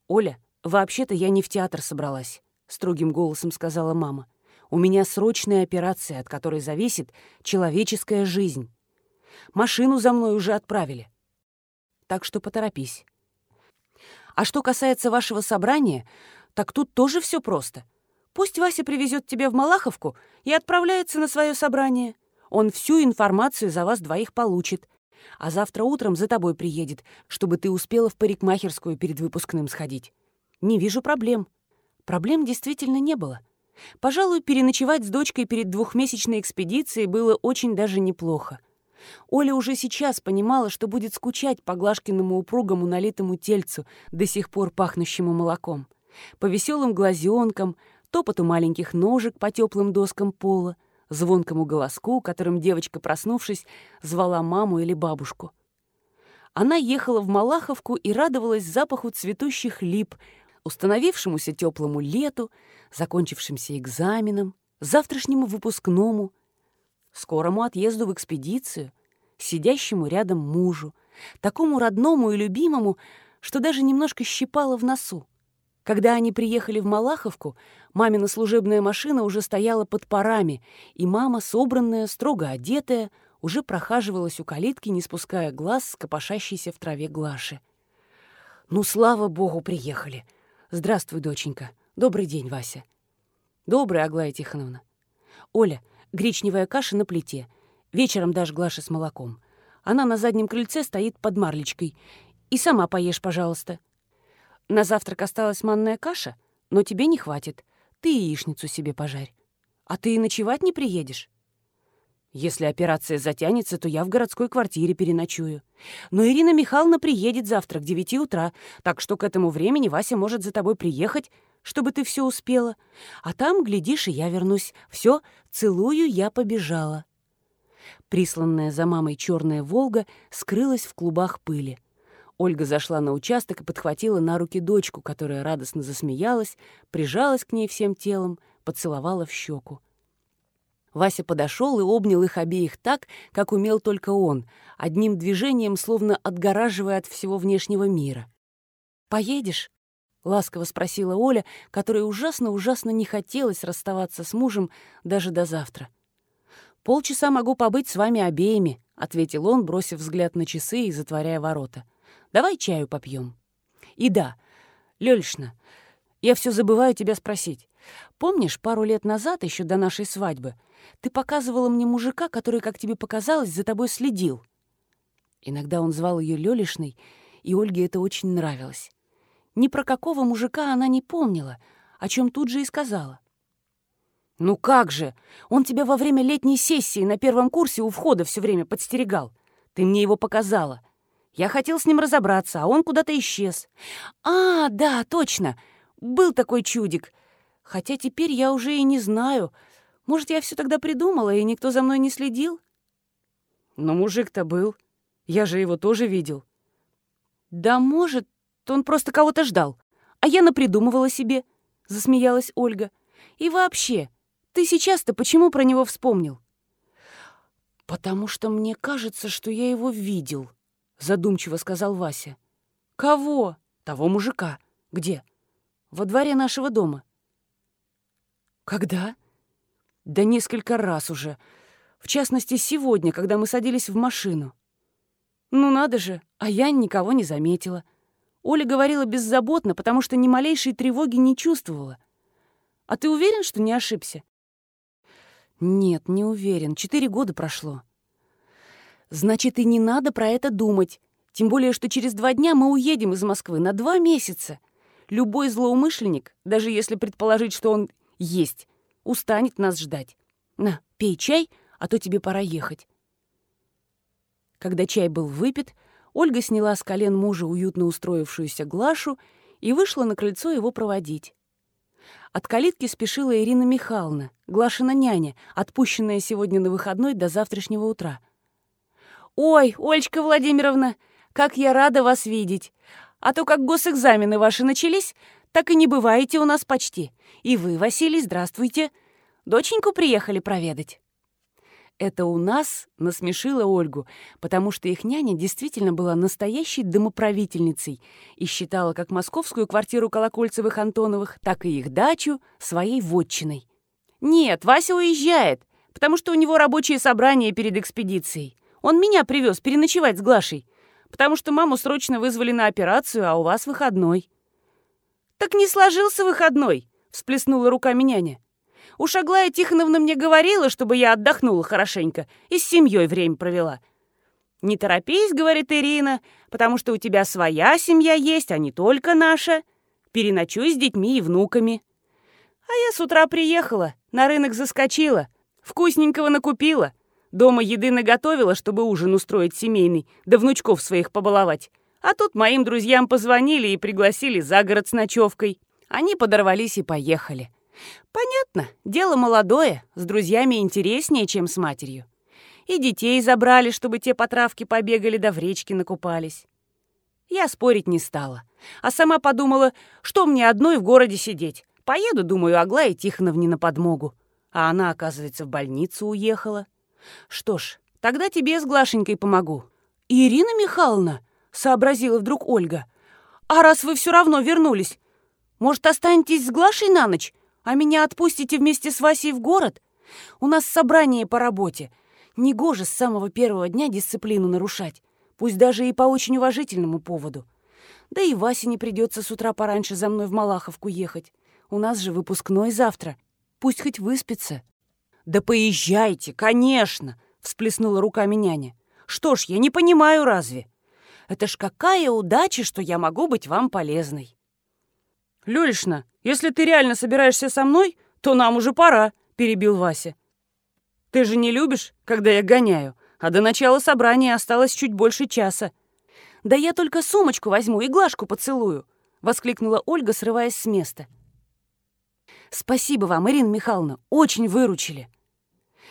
«Оля, вообще-то я не в театр собралась», — строгим голосом сказала мама. У меня срочная операция, от которой зависит человеческая жизнь. Машину за мной уже отправили. Так что поторопись. А что касается вашего собрания, так тут тоже все просто. Пусть Вася привезет тебя в Малаховку и отправляется на свое собрание. Он всю информацию за вас двоих получит. А завтра утром за тобой приедет, чтобы ты успела в парикмахерскую перед выпускным сходить. Не вижу проблем. Проблем действительно не было. Пожалуй, переночевать с дочкой перед двухмесячной экспедицией было очень даже неплохо. Оля уже сейчас понимала, что будет скучать по Глашкиному упругому налитому тельцу, до сих пор пахнущему молоком, по веселым глазенкам, топоту маленьких ножек по теплым доскам пола, звонкому голоску, которым девочка, проснувшись, звала маму или бабушку. Она ехала в Малаховку и радовалась запаху цветущих лип, установившемуся теплому лету, закончившимся экзаменом, завтрашнему выпускному, скорому отъезду в экспедицию, сидящему рядом мужу, такому родному и любимому, что даже немножко щипало в носу. Когда они приехали в Малаховку, мамина служебная машина уже стояла под парами, и мама, собранная, строго одетая, уже прохаживалась у калитки, не спуская глаз с копошащейся в траве Глаши. «Ну, слава богу, приехали!» «Здравствуй, доченька. Добрый день, Вася». «Добрый, Аглая Тихоновна». «Оля, гречневая каша на плите. Вечером дашь Глаше с молоком. Она на заднем крыльце стоит под марлечкой. И сама поешь, пожалуйста. На завтрак осталась манная каша, но тебе не хватит. Ты яичницу себе пожарь. А ты и ночевать не приедешь?» Если операция затянется, то я в городской квартире переночую. Но Ирина Михайловна приедет завтра к девяти утра, так что к этому времени Вася может за тобой приехать, чтобы ты все успела. А там, глядишь, и я вернусь. Все, целую, я побежала. Присланная за мамой черная «Волга» скрылась в клубах пыли. Ольга зашла на участок и подхватила на руки дочку, которая радостно засмеялась, прижалась к ней всем телом, поцеловала в щеку. Вася подошел и обнял их обеих так, как умел только он, одним движением, словно отгораживая от всего внешнего мира. «Поедешь?» — ласково спросила Оля, которой ужасно-ужасно не хотелось расставаться с мужем даже до завтра. «Полчаса могу побыть с вами обеими», — ответил он, бросив взгляд на часы и затворяя ворота. «Давай чаю попьем». «И да, Лёльшна, я все забываю тебя спросить. Помнишь, пару лет назад, еще до нашей свадьбы, ты показывала мне мужика, который, как тебе показалось, за тобой следил. Иногда он звал ее Лёлишной, и Ольге это очень нравилось. Ни про какого мужика она не помнила, о чем тут же и сказала. «Ну как же! Он тебя во время летней сессии на первом курсе у входа все время подстерегал. Ты мне его показала. Я хотел с ним разобраться, а он куда-то исчез. А, да, точно, был такой чудик. Хотя теперь я уже и не знаю, может, я все тогда придумала, и никто за мной не следил? Но мужик-то был. Я же его тоже видел. Да, может, он просто кого-то ждал. А я напридумывала себе, — засмеялась Ольга. И вообще, ты сейчас-то почему про него вспомнил? «Потому что мне кажется, что я его видел», — задумчиво сказал Вася. «Кого?» «Того мужика. Где?» «Во дворе нашего дома». «Когда?» Да несколько раз уже. В частности, сегодня, когда мы садились в машину. Ну надо же, а я никого не заметила. Оля говорила беззаботно, потому что ни малейшей тревоги не чувствовала. А ты уверен, что не ошибся? Нет, не уверен. Четыре года прошло. Значит, и не надо про это думать. Тем более, что через два дня мы уедем из Москвы на два месяца. Любой злоумышленник, даже если предположить, что он есть, устанет нас ждать. На, пей чай, а то тебе пора ехать. Когда чай был выпит, Ольга сняла с колен мужа уютно устроившуюся Глашу и вышла на крыльцо его проводить. От калитки спешила Ирина Михайловна, Глашина няня, отпущенная сегодня на выходной до завтрашнего утра. «Ой, Ольчка Владимировна, как я рада вас видеть! А то как госэкзамены ваши начались, так и не бываете у нас почти. И вы, Василий, здравствуйте. Доченьку приехали проведать». Это у нас насмешило Ольгу, потому что их няня действительно была настоящей домоправительницей и считала как московскую квартиру Колокольцевых-Антоновых, так и их дачу своей вотчиной. «Нет, Вася уезжает, потому что у него рабочее собрание перед экспедицией. Он меня привез переночевать с Глашей, потому что маму срочно вызвали на операцию, а у вас выходной». «Так не сложился выходной», — всплеснула руками няня. Уж Аглая Тихоновна мне говорила, чтобы я отдохнула хорошенько и с семьей время провела. «Не торопись», — говорит Ирина, «потому что у тебя своя семья есть, а не только наша. Переночуй с детьми и внуками». А я с утра приехала, на рынок заскочила, вкусненького накупила. Дома еды наготовила, чтобы ужин устроить семейный, да внучков своих побаловать. А тут моим друзьям позвонили и пригласили за город с ночевкой. Они подорвались и поехали. Понятно, дело молодое, с друзьями интереснее, чем с матерью. И детей забрали, чтобы те по травке побегали да в речке накупались. Я спорить не стала, а сама подумала, что мне одной в городе сидеть. Поеду, думаю, Аглае Тихоновне на подмогу. А она, оказывается, в больницу уехала. Что ж, тогда тебе с Глашенькой помогу. «Ирина Михайловна», — сообразила вдруг Ольга, «а раз вы все равно вернулись, может, останетесь с Глашей на ночь? А меня отпустите вместе с Васей в город? У нас собрание по работе. Негоже с самого первого дня дисциплину нарушать, пусть даже и по очень уважительному поводу. Да и Васе не придется с утра пораньше за мной в Малаховку ехать. У нас же выпускной завтра. Пусть хоть выспится. «Да поезжайте, конечно!» — всплеснула руками няня. «Что ж, я не понимаю разве? Это ж какая удача, что я могу быть вам полезной!» «Лёлишна, если ты реально собираешься со мной, то нам уже пора», — перебил Вася. «Ты же не любишь, когда я гоняю, а до начала собрания осталось чуть больше часа». «Да я только сумочку возьму и глажку поцелую», — воскликнула Ольга, срываясь с места. «Спасибо вам, Ирина Михайловна, очень выручили».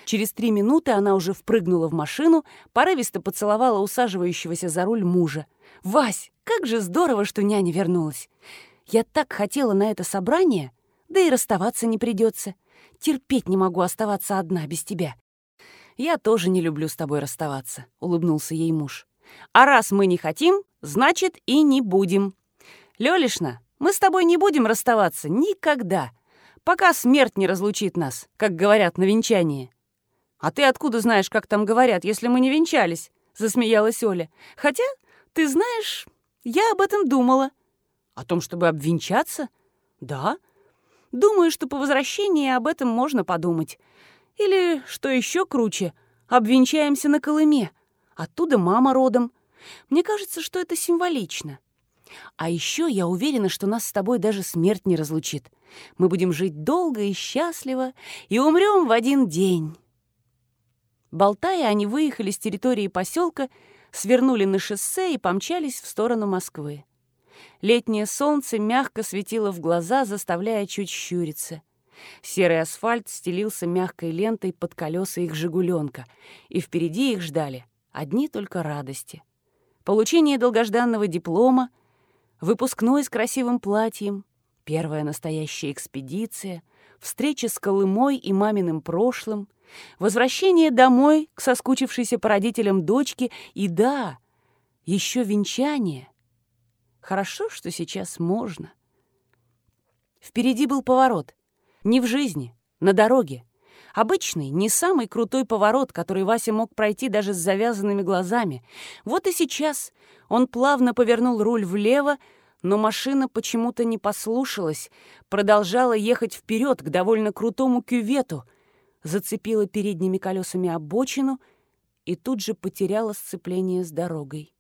Через три минуты она уже впрыгнула в машину, порывисто поцеловала усаживающегося за руль мужа. «Вась, как же здорово, что няня вернулась! Я так хотела на это собрание, да и расставаться не придется. Терпеть не могу оставаться одна без тебя. Я тоже не люблю с тобой расставаться, улыбнулся ей муж. А раз мы не хотим, значит и не будем. Лёлишна, мы с тобой не будем расставаться никогда, пока смерть не разлучит нас, как говорят на венчании. А ты откуда знаешь, как там говорят, если мы не венчались? Засмеялась Оля. Хотя, ты знаешь, я об этом думала. О том, чтобы обвенчаться? Да. Думаю, что по возвращении об этом можно подумать. Или, что еще круче, обвенчаемся на Колыме. Оттуда мама родом. Мне кажется, что это символично. А еще я уверена, что нас с тобой даже смерть не разлучит. Мы будем жить долго и счастливо и умрем в один день. Болтая, они выехали с территории поселка, свернули на шоссе и помчались в сторону Москвы. Летнее солнце мягко светило в глаза, заставляя чуть щуриться. Серый асфальт стелился мягкой лентой под колеса их «Жигуленка», и впереди их ждали одни только радости. Получение долгожданного диплома, выпускной с красивым платьем, первая настоящая экспедиция, встреча с Колымой и маминым прошлым, возвращение домой к соскучившейся по родителям дочке и, да, еще венчание — Хорошо, что сейчас можно. Впереди был поворот. Не в жизни, на дороге. Обычный, не самый крутой поворот, который Вася мог пройти даже с завязанными глазами. Вот и сейчас он плавно повернул руль влево, но машина почему-то не послушалась, продолжала ехать вперед к довольно крутому кювету, зацепила передними колесами обочину и тут же потеряла сцепление с дорогой.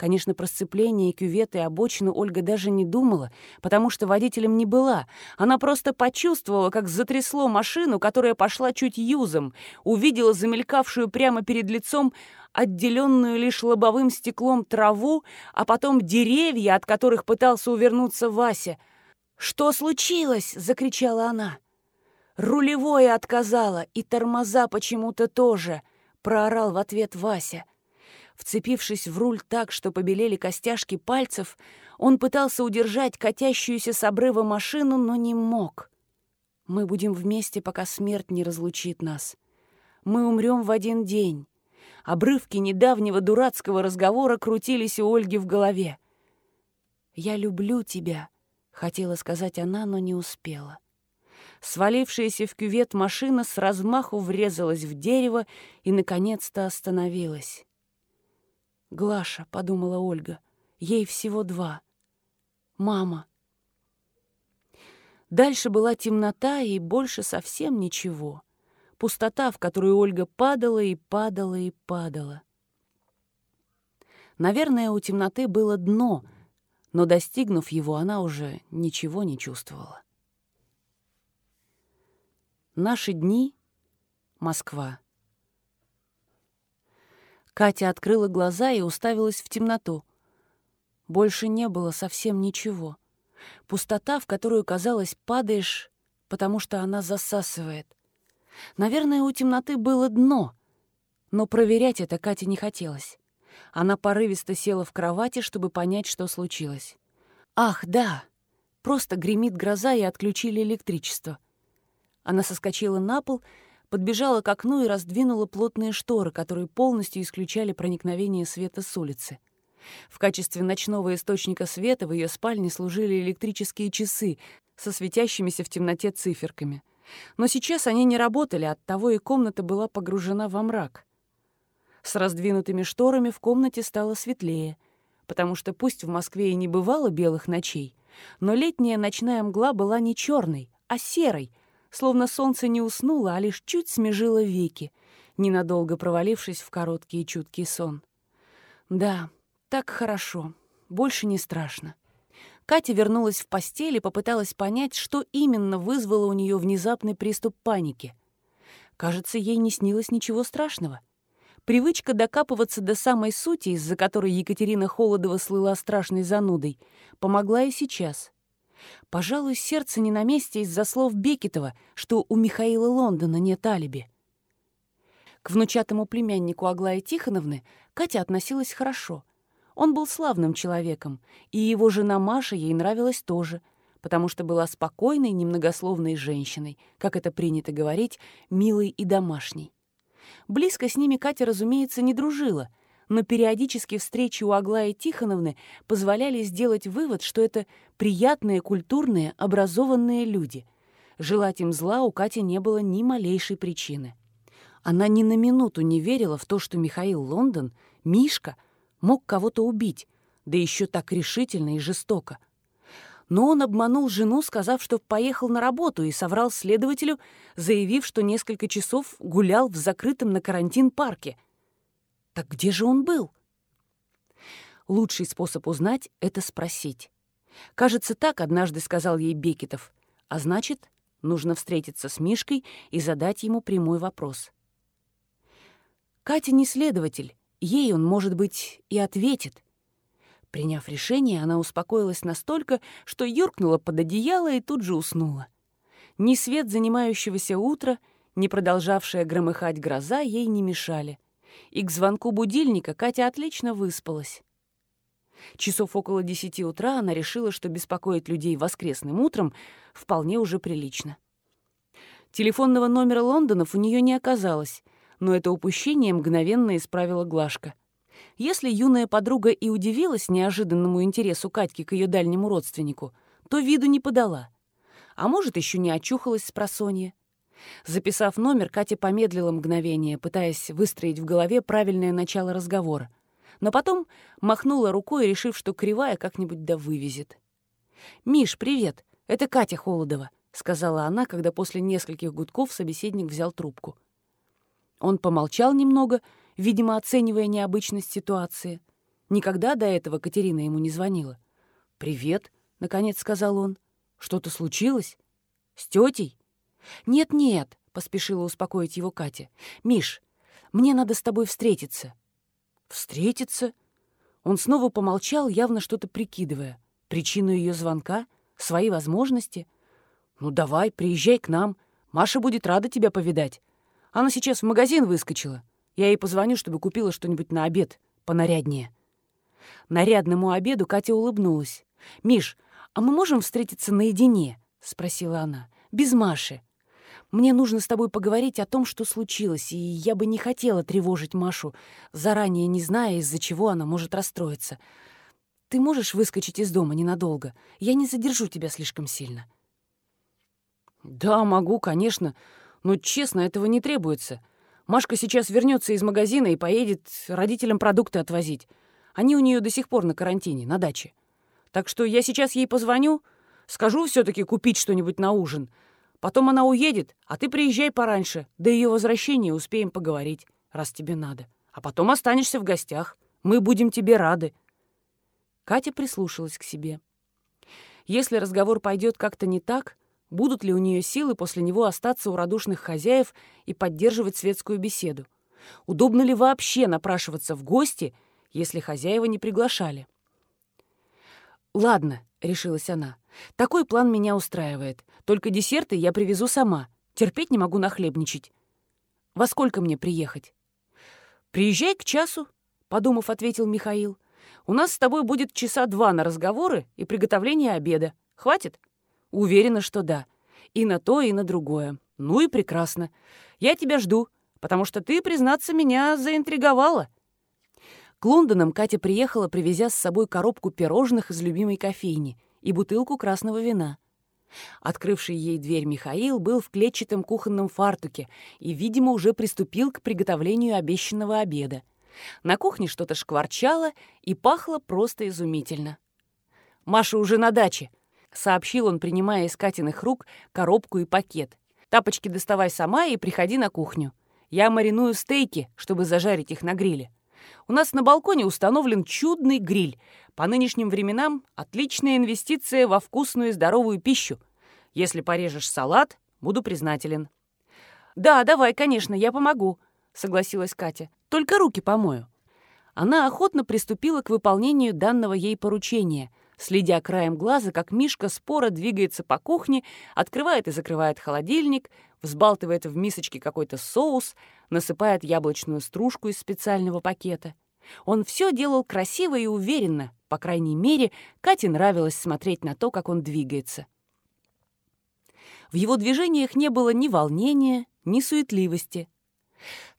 Конечно, про сцепление, кюветы и обочину Ольга даже не думала, потому что водителем не была. Она просто почувствовала, как затрясло машину, которая пошла чуть юзом, увидела замелькавшую прямо перед лицом отделенную лишь лобовым стеклом траву, а потом деревья, от которых пытался увернуться Вася. «Что случилось?» — закричала она. «Рулевое отказало, и тормоза почему-то тоже», — проорал в ответ Вася. Вцепившись в руль так, что побелели костяшки пальцев, он пытался удержать катящуюся с обрыва машину, но не мог. «Мы будем вместе, пока смерть не разлучит нас. Мы умрем в один день». Обрывки недавнего дурацкого разговора крутились у Ольги в голове. «Я люблю тебя», — хотела сказать она, но не успела. Свалившаяся в кювет машина с размаху врезалась в дерево и, наконец-то, остановилась. «Глаша», — подумала Ольга, — «ей всего два. Мама». Дальше была темнота и больше совсем ничего. Пустота, в которую Ольга падала и падала и падала. Наверное, у темноты было дно, но, достигнув его, она уже ничего не чувствовала. Наши дни — Москва. Катя открыла глаза и уставилась в темноту. Больше не было совсем ничего. Пустота, в которую, казалось, падаешь, потому что она засасывает. Наверное, у темноты было дно, но проверять это Кате не хотелось. Она порывисто села в кровати, чтобы понять, что случилось. «Ах, да! Просто гремит гроза, и отключили электричество». Она соскочила на пол подбежала к окну и раздвинула плотные шторы, которые полностью исключали проникновение света с улицы. В качестве ночного источника света в ее спальне служили электрические часы со светящимися в темноте циферками. Но сейчас они не работали, оттого и комната была погружена во мрак. С раздвинутыми шторами в комнате стало светлее, потому что пусть в Москве и не бывало белых ночей, но летняя ночная мгла была не черной, а серой, словно солнце не уснуло, а лишь чуть смежило веки, ненадолго провалившись в короткий и чуткий сон. Да, так хорошо, больше не страшно. Катя вернулась в постель и попыталась понять, что именно вызвало у нее внезапный приступ паники. Кажется, ей не снилось ничего страшного. Привычка докапываться до самой сути, из-за которой Екатерина Холодова слыла страшной занудой, помогла и сейчас — Пожалуй, сердце не на месте из-за слов Бекетова, что у Михаила Лондона нет алиби. К внучатому племяннику Аглаи Тихоновны Катя относилась хорошо. Он был славным человеком, и его жена Маша ей нравилась тоже, потому что была спокойной, немногословной женщиной, как это принято говорить, милой и домашней. Близко с ними Катя, разумеется, не дружила — но периодически встречи у Аглаи Тихоновны позволяли сделать вывод, что это приятные, культурные, образованные люди. Желать им зла у Кати не было ни малейшей причины. Она ни на минуту не верила в то, что Михаил Лондон, Мишка, мог кого-то убить, да еще так решительно и жестоко. Но он обманул жену, сказав, что поехал на работу, и соврал следователю, заявив, что несколько часов гулял в закрытом на карантин парке — так где же он был? Лучший способ узнать — это спросить. Кажется, так однажды сказал ей Бекетов. А значит, нужно встретиться с Мишкой и задать ему прямой вопрос. Катя не следователь, ей он, может быть, и ответит. Приняв решение, она успокоилась настолько, что юркнула под одеяло и тут же уснула. Ни свет занимающегося утра, ни продолжавшая громыхать гроза ей не мешали — и к звонку будильника Катя отлично выспалась. Часов около десяти утра она решила, что беспокоить людей воскресным утром вполне уже прилично. Телефонного номера Лондонов у нее не оказалось, но это упущение мгновенно исправила Глашка. Если юная подруга и удивилась неожиданному интересу Катьки к ее дальнему родственнику, то виду не подала. А может, еще не очухалась с просонья. Записав номер, Катя помедлила мгновение, пытаясь выстроить в голове правильное начало разговора. Но потом махнула рукой, решив, что кривая как-нибудь да вывезет. «Миш, привет! Это Катя Холодова», — сказала она, когда после нескольких гудков собеседник взял трубку. Он помолчал немного видимо, оценивая необычность ситуации. Никогда до этого Катерина ему не звонила. «Привет», — наконец сказал он. «Что-то случилось? С тетей?» «Нет-нет», — поспешила успокоить его Катя. «Миш, мне надо с тобой встретиться». «Встретиться?» Он снова помолчал, явно что-то прикидывая. Причину ее звонка, свои возможности. «Ну давай, приезжай к нам. Маша будет рада тебя повидать. Она сейчас в магазин выскочила. Я ей позвоню, чтобы купила что-нибудь на обед понаряднее». Нарядному обеду Катя улыбнулась. «Миш, а мы можем встретиться наедине?» — спросила она. «Без Маши. Мне нужно с тобой поговорить о том, что случилось, и я бы не хотела тревожить Машу, заранее не зная, из-за чего она может расстроиться. Ты можешь выскочить из дома ненадолго? Я не задержу тебя слишком сильно». «Да, могу, конечно. Но, честно, этого не требуется. Машка сейчас вернется из магазина и поедет родителям продукты отвозить. Они у нее до сих пор на карантине, на даче. Так что я сейчас ей позвоню, скажу все таки купить что-нибудь на ужин. Потом она уедет, а ты приезжай пораньше. До ее возвращения успеем поговорить, раз тебе надо. А потом останешься в гостях. Мы будем тебе рады». Катя прислушалась к себе. Если разговор пойдет как-то не так, будут ли у нее силы после него остаться у радушных хозяев и поддерживать светскую беседу? Удобно ли вообще напрашиваться в гости, если хозяева не приглашали? «Ладно», — решилась она, — «такой план меня устраивает. Только десерты я привезу сама. Терпеть не могу нахлебничать. Во сколько мне приехать?» «Приезжай к часу», — подумав, ответил Михаил. «У нас с тобой будет часа два на разговоры и приготовление обеда. Хватит?» «Уверена, что да. И на то, и на другое. Ну и прекрасно. Я тебя жду, потому что ты, признаться, меня заинтриговала». К Лондонам Катя приехала, привезя с собой коробку пирожных из любимой кофейни и бутылку красного вина. Открывший ей дверь Михаил был в клетчатом кухонном фартуке и, видимо, уже приступил к приготовлению обещанного обеда. На кухне что-то шкварчало и пахло просто изумительно. «Маша уже на даче», — сообщил он, принимая из Катиных рук коробку и пакет. «Тапочки доставай сама и приходи на кухню. Я мариную стейки, чтобы зажарить их на гриле. У нас на балконе установлен чудный гриль. По нынешним временам отличная инвестиция во вкусную и здоровую пищу. Если порежешь салат, буду признателен». «Да, давай, конечно, я помогу», — согласилась Катя. «Только руки помою». Она охотно приступила к выполнению данного ей поручения, следя краем глаза, как Мишка споро двигается по кухне, открывает и закрывает холодильник, взбалтывает в мисочке какой-то соус, насыпает яблочную стружку из специального пакета. Он все делал красиво и уверенно, по крайней мере, Кате нравилось смотреть на то, как он двигается. В его движениях не было ни волнения, ни суетливости.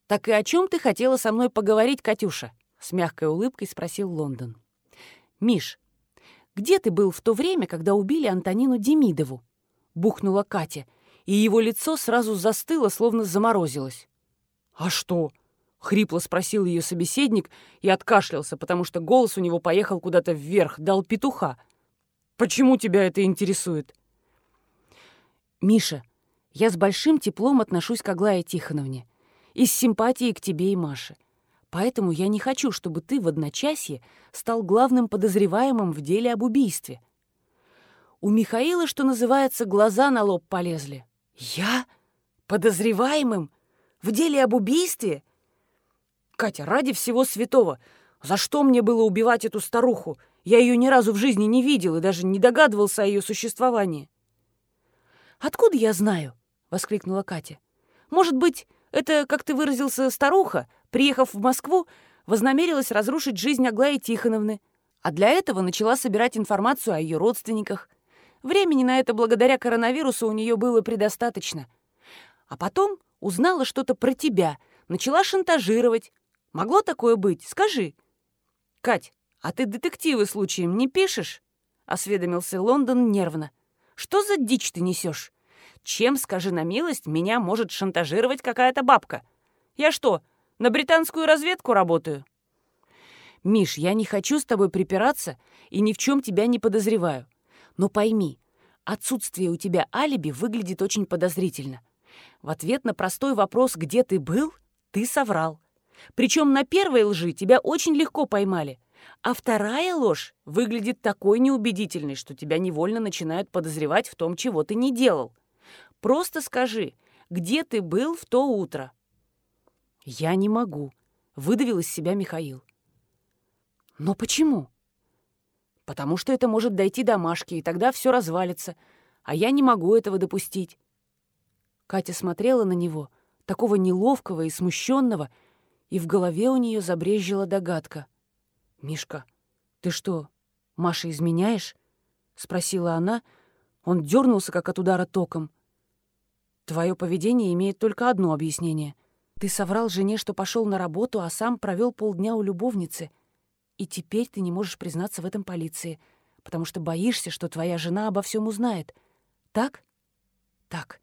«Так и о чем ты хотела со мной поговорить, Катюша?» — с мягкой улыбкой спросил Лондон. «Миш, где ты был в то время, когда убили Антонину Демидову?» — бухнула Катя, и его лицо сразу застыло, словно заморозилось. «А что?» — хрипло спросил ее собеседник и откашлялся, потому что голос у него поехал куда-то вверх, дал петуха. «Почему тебя это интересует?» «Миша, я с большим теплом отношусь к Аглае Тихоновне. Из симпатии к тебе и Маше. Поэтому я не хочу, чтобы ты в одночасье стал главным подозреваемым в деле об убийстве». У Михаила, что называется, глаза на лоб полезли. «Я? Подозреваемым? В деле об убийстве?» «Катя, ради всего святого! За что мне было убивать эту старуху? Я ее ни разу в жизни не видел и даже не догадывался о ее существовании». «Откуда я знаю?» — воскликнула Катя. «Может быть, это, как ты выразился, старуха, приехав в Москву, вознамерилась разрушить жизнь Аглаи Тихоновны, а для этого начала собирать информацию о ее родственниках. Времени на это благодаря коронавирусу у нее было предостаточно. А потом узнала что-то про тебя, начала шантажировать. Могло такое быть? Скажи. Кать, а ты детективы случаем не пишешь? Осведомился Лондон нервно. Что за дичь ты несешь? Чем, скажи на милость, меня может шантажировать какая-то бабка? Я что, на британскую разведку работаю? Миш, я не хочу с тобой припираться и ни в чем тебя не подозреваю. Но пойми, отсутствие у тебя алиби выглядит очень подозрительно. В ответ на простой вопрос «Где ты был?» ты соврал. Причем на первой лжи тебя очень легко поймали. А вторая ложь выглядит такой неубедительной, что тебя невольно начинают подозревать в том, чего ты не делал. Просто скажи, где ты был в то утро?» «Я не могу», — выдавил из себя Михаил. «Но почему?» «Потому что это может дойти до Машки, и тогда все развалится, а я не могу этого допустить». Катя смотрела на него, такого неловкого и смущенного, и в голове у нее забрезжила догадка. «Мишка, ты что, Маше изменяешь?» — спросила она. Он дернулся, как от удара током. «Твое поведение имеет только одно объяснение. Ты соврал жене, что пошел на работу, а сам провел полдня у любовницы. И теперь ты не можешь признаться в этом полиции, потому что боишься, что твоя жена обо всем узнает. Так? Так.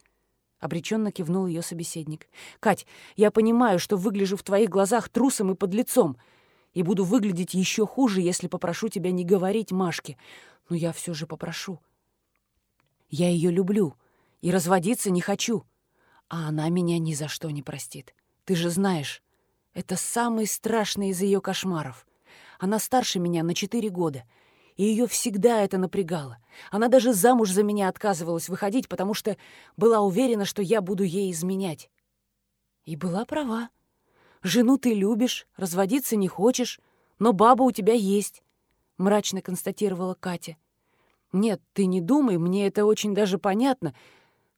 Обреченно кивнул ее собеседник. «Кать, я понимаю, что выгляжу в твоих глазах трусом и подлецом, и буду выглядеть еще хуже, если попрошу тебя не говорить Машке. Но я все же попрошу. Я ее люблю и разводиться не хочу, а она меня ни за что не простит. Ты же знаешь, это самый страшный из ее кошмаров. Она старше меня на четыре года, и ее всегда это напрягало. Она даже замуж за меня отказывалась выходить, потому что была уверена, что я буду ей изменять. И была права. Жену ты любишь, разводиться не хочешь, но баба у тебя есть», — мрачно констатировала Катя. «Нет, ты не думай, мне это очень даже понятно,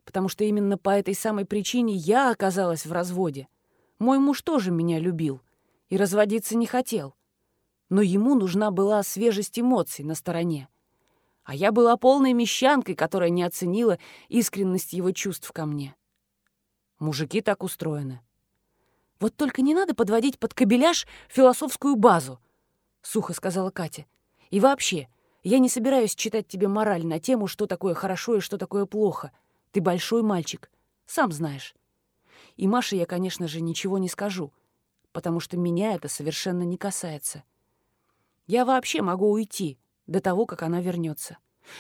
потому что именно по этой самой причине я оказалась в разводе. Мой муж тоже меня любил и разводиться не хотел. Но ему нужна была свежесть эмоций на стороне. А я была полной мещанкой, которая не оценила искренность его чувств ко мне. Мужики так устроены. Вот только не надо подводить под кабеляж философскую базу, — сухо сказала Катя. И вообще, я не собираюсь читать тебе мораль на тему, что такое хорошо и что такое плохо. Ты большой мальчик, сам знаешь. И Маше я, конечно же, ничего не скажу, потому что меня это совершенно не касается. Я вообще могу уйти до того, как она вернется.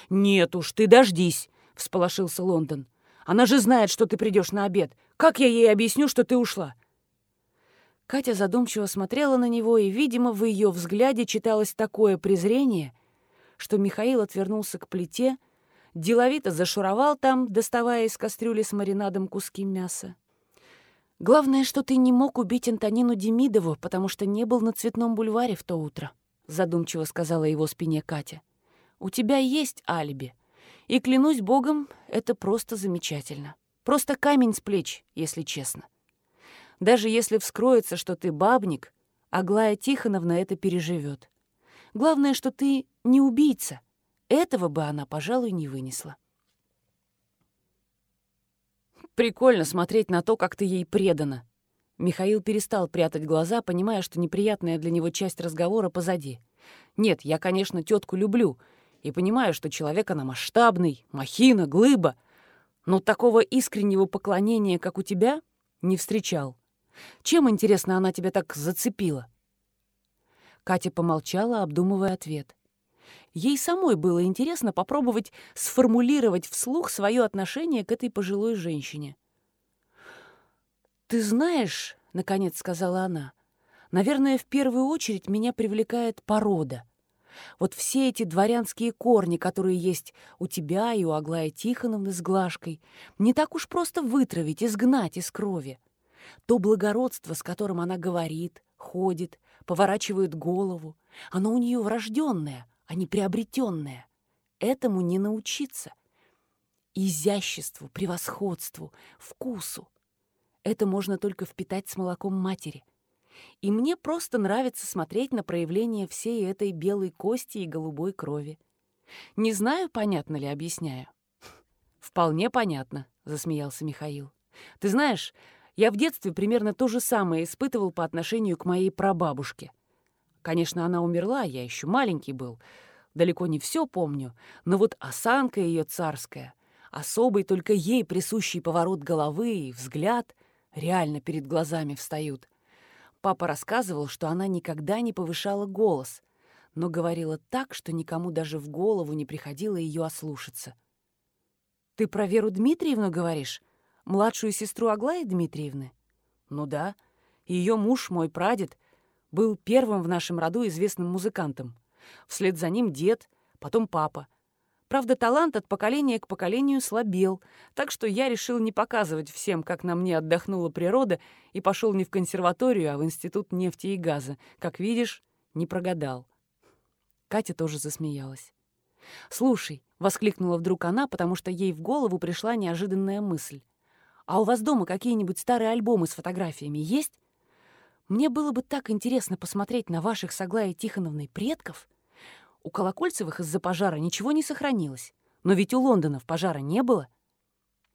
«Нет уж, ты дождись!» — всполошился Лондон. «Она же знает, что ты придешь на обед. Как я ей объясню, что ты ушла?» Катя задумчиво смотрела на него, и, видимо, в ее взгляде читалось такое презрение, что Михаил отвернулся к плите, деловито зашуровал там, доставая из кастрюли с маринадом куски мяса. «Главное, что ты не мог убить Антонину Демидову, потому что не был на Цветном бульваре в то утро», — задумчиво сказала его спине Катя. «У тебя есть алиби. И, клянусь богом, это просто замечательно. Просто камень с плеч, если честно. Даже если вскроется, что ты бабник, Аглая Тихоновна это переживет. Главное, что ты не убийца. Этого бы она, пожалуй, не вынесла. Прикольно смотреть на то, как ты ей предана. Михаил перестал прятать глаза, понимая, что неприятная для него часть разговора позади. Нет, я, конечно, тетку люблю и понимаю, что человек она масштабный, махина, глыба, но такого искреннего поклонения, как у тебя, не встречал. Чем, интересно, она тебя так зацепила?» Катя помолчала, обдумывая ответ. Ей самой было интересно попробовать сформулировать вслух свое отношение к этой пожилой женщине. «Ты знаешь, — наконец сказала она, — наверное, в первую очередь меня привлекает порода. Вот все эти дворянские корни, которые есть у тебя и у Аглая Тихоновны с Глажкой, не так уж просто вытравить, изгнать из крови. То благородство, с которым она говорит, ходит, поворачивает голову, оно у нее врожденное, а не приобретенное. Этому не научиться. Изяществу, превосходству, вкусу. Это можно только впитать с молоком матери. И мне просто нравится смотреть на проявление всей этой белой кости и голубой крови. Не знаю, понятно ли объясняю. <laughs> «Вполне понятно», — засмеялся Михаил. «Ты знаешь, я в детстве примерно то же самое испытывал по отношению к моей прабабушке. Конечно, она умерла, я еще маленький был. Далеко не все помню, но вот осанка ее царская, особый только ей присущий поворот головы и взгляд реально перед глазами встают. Папа рассказывал, что она никогда не повышала голос, но говорила так, что никому даже в голову не приходило ее ослушаться. «Ты про Веру Дмитриевну говоришь?» Младшую сестру Аглаи Дмитриевны? Ну да. Ее муж, мой прадед, был первым в нашем роду известным музыкантом. Вслед за ним дед, потом папа. Правда, талант от поколения к поколению слабел, так что я решил не показывать всем, как на мне отдохнула природа, и пошел не в консерваторию, а в Институт нефти и газа. Как видишь, не прогадал. Катя тоже засмеялась. «Слушай», — воскликнула вдруг она, потому что ей в голову пришла неожиданная мысль. «А у вас дома какие-нибудь старые альбомы с фотографиями есть? Мне было бы так интересно посмотреть на ваших с Аглаей Тихоновной предков. У Колокольцевых из-за пожара ничего не сохранилось. Но ведь у Лондонов пожара не было».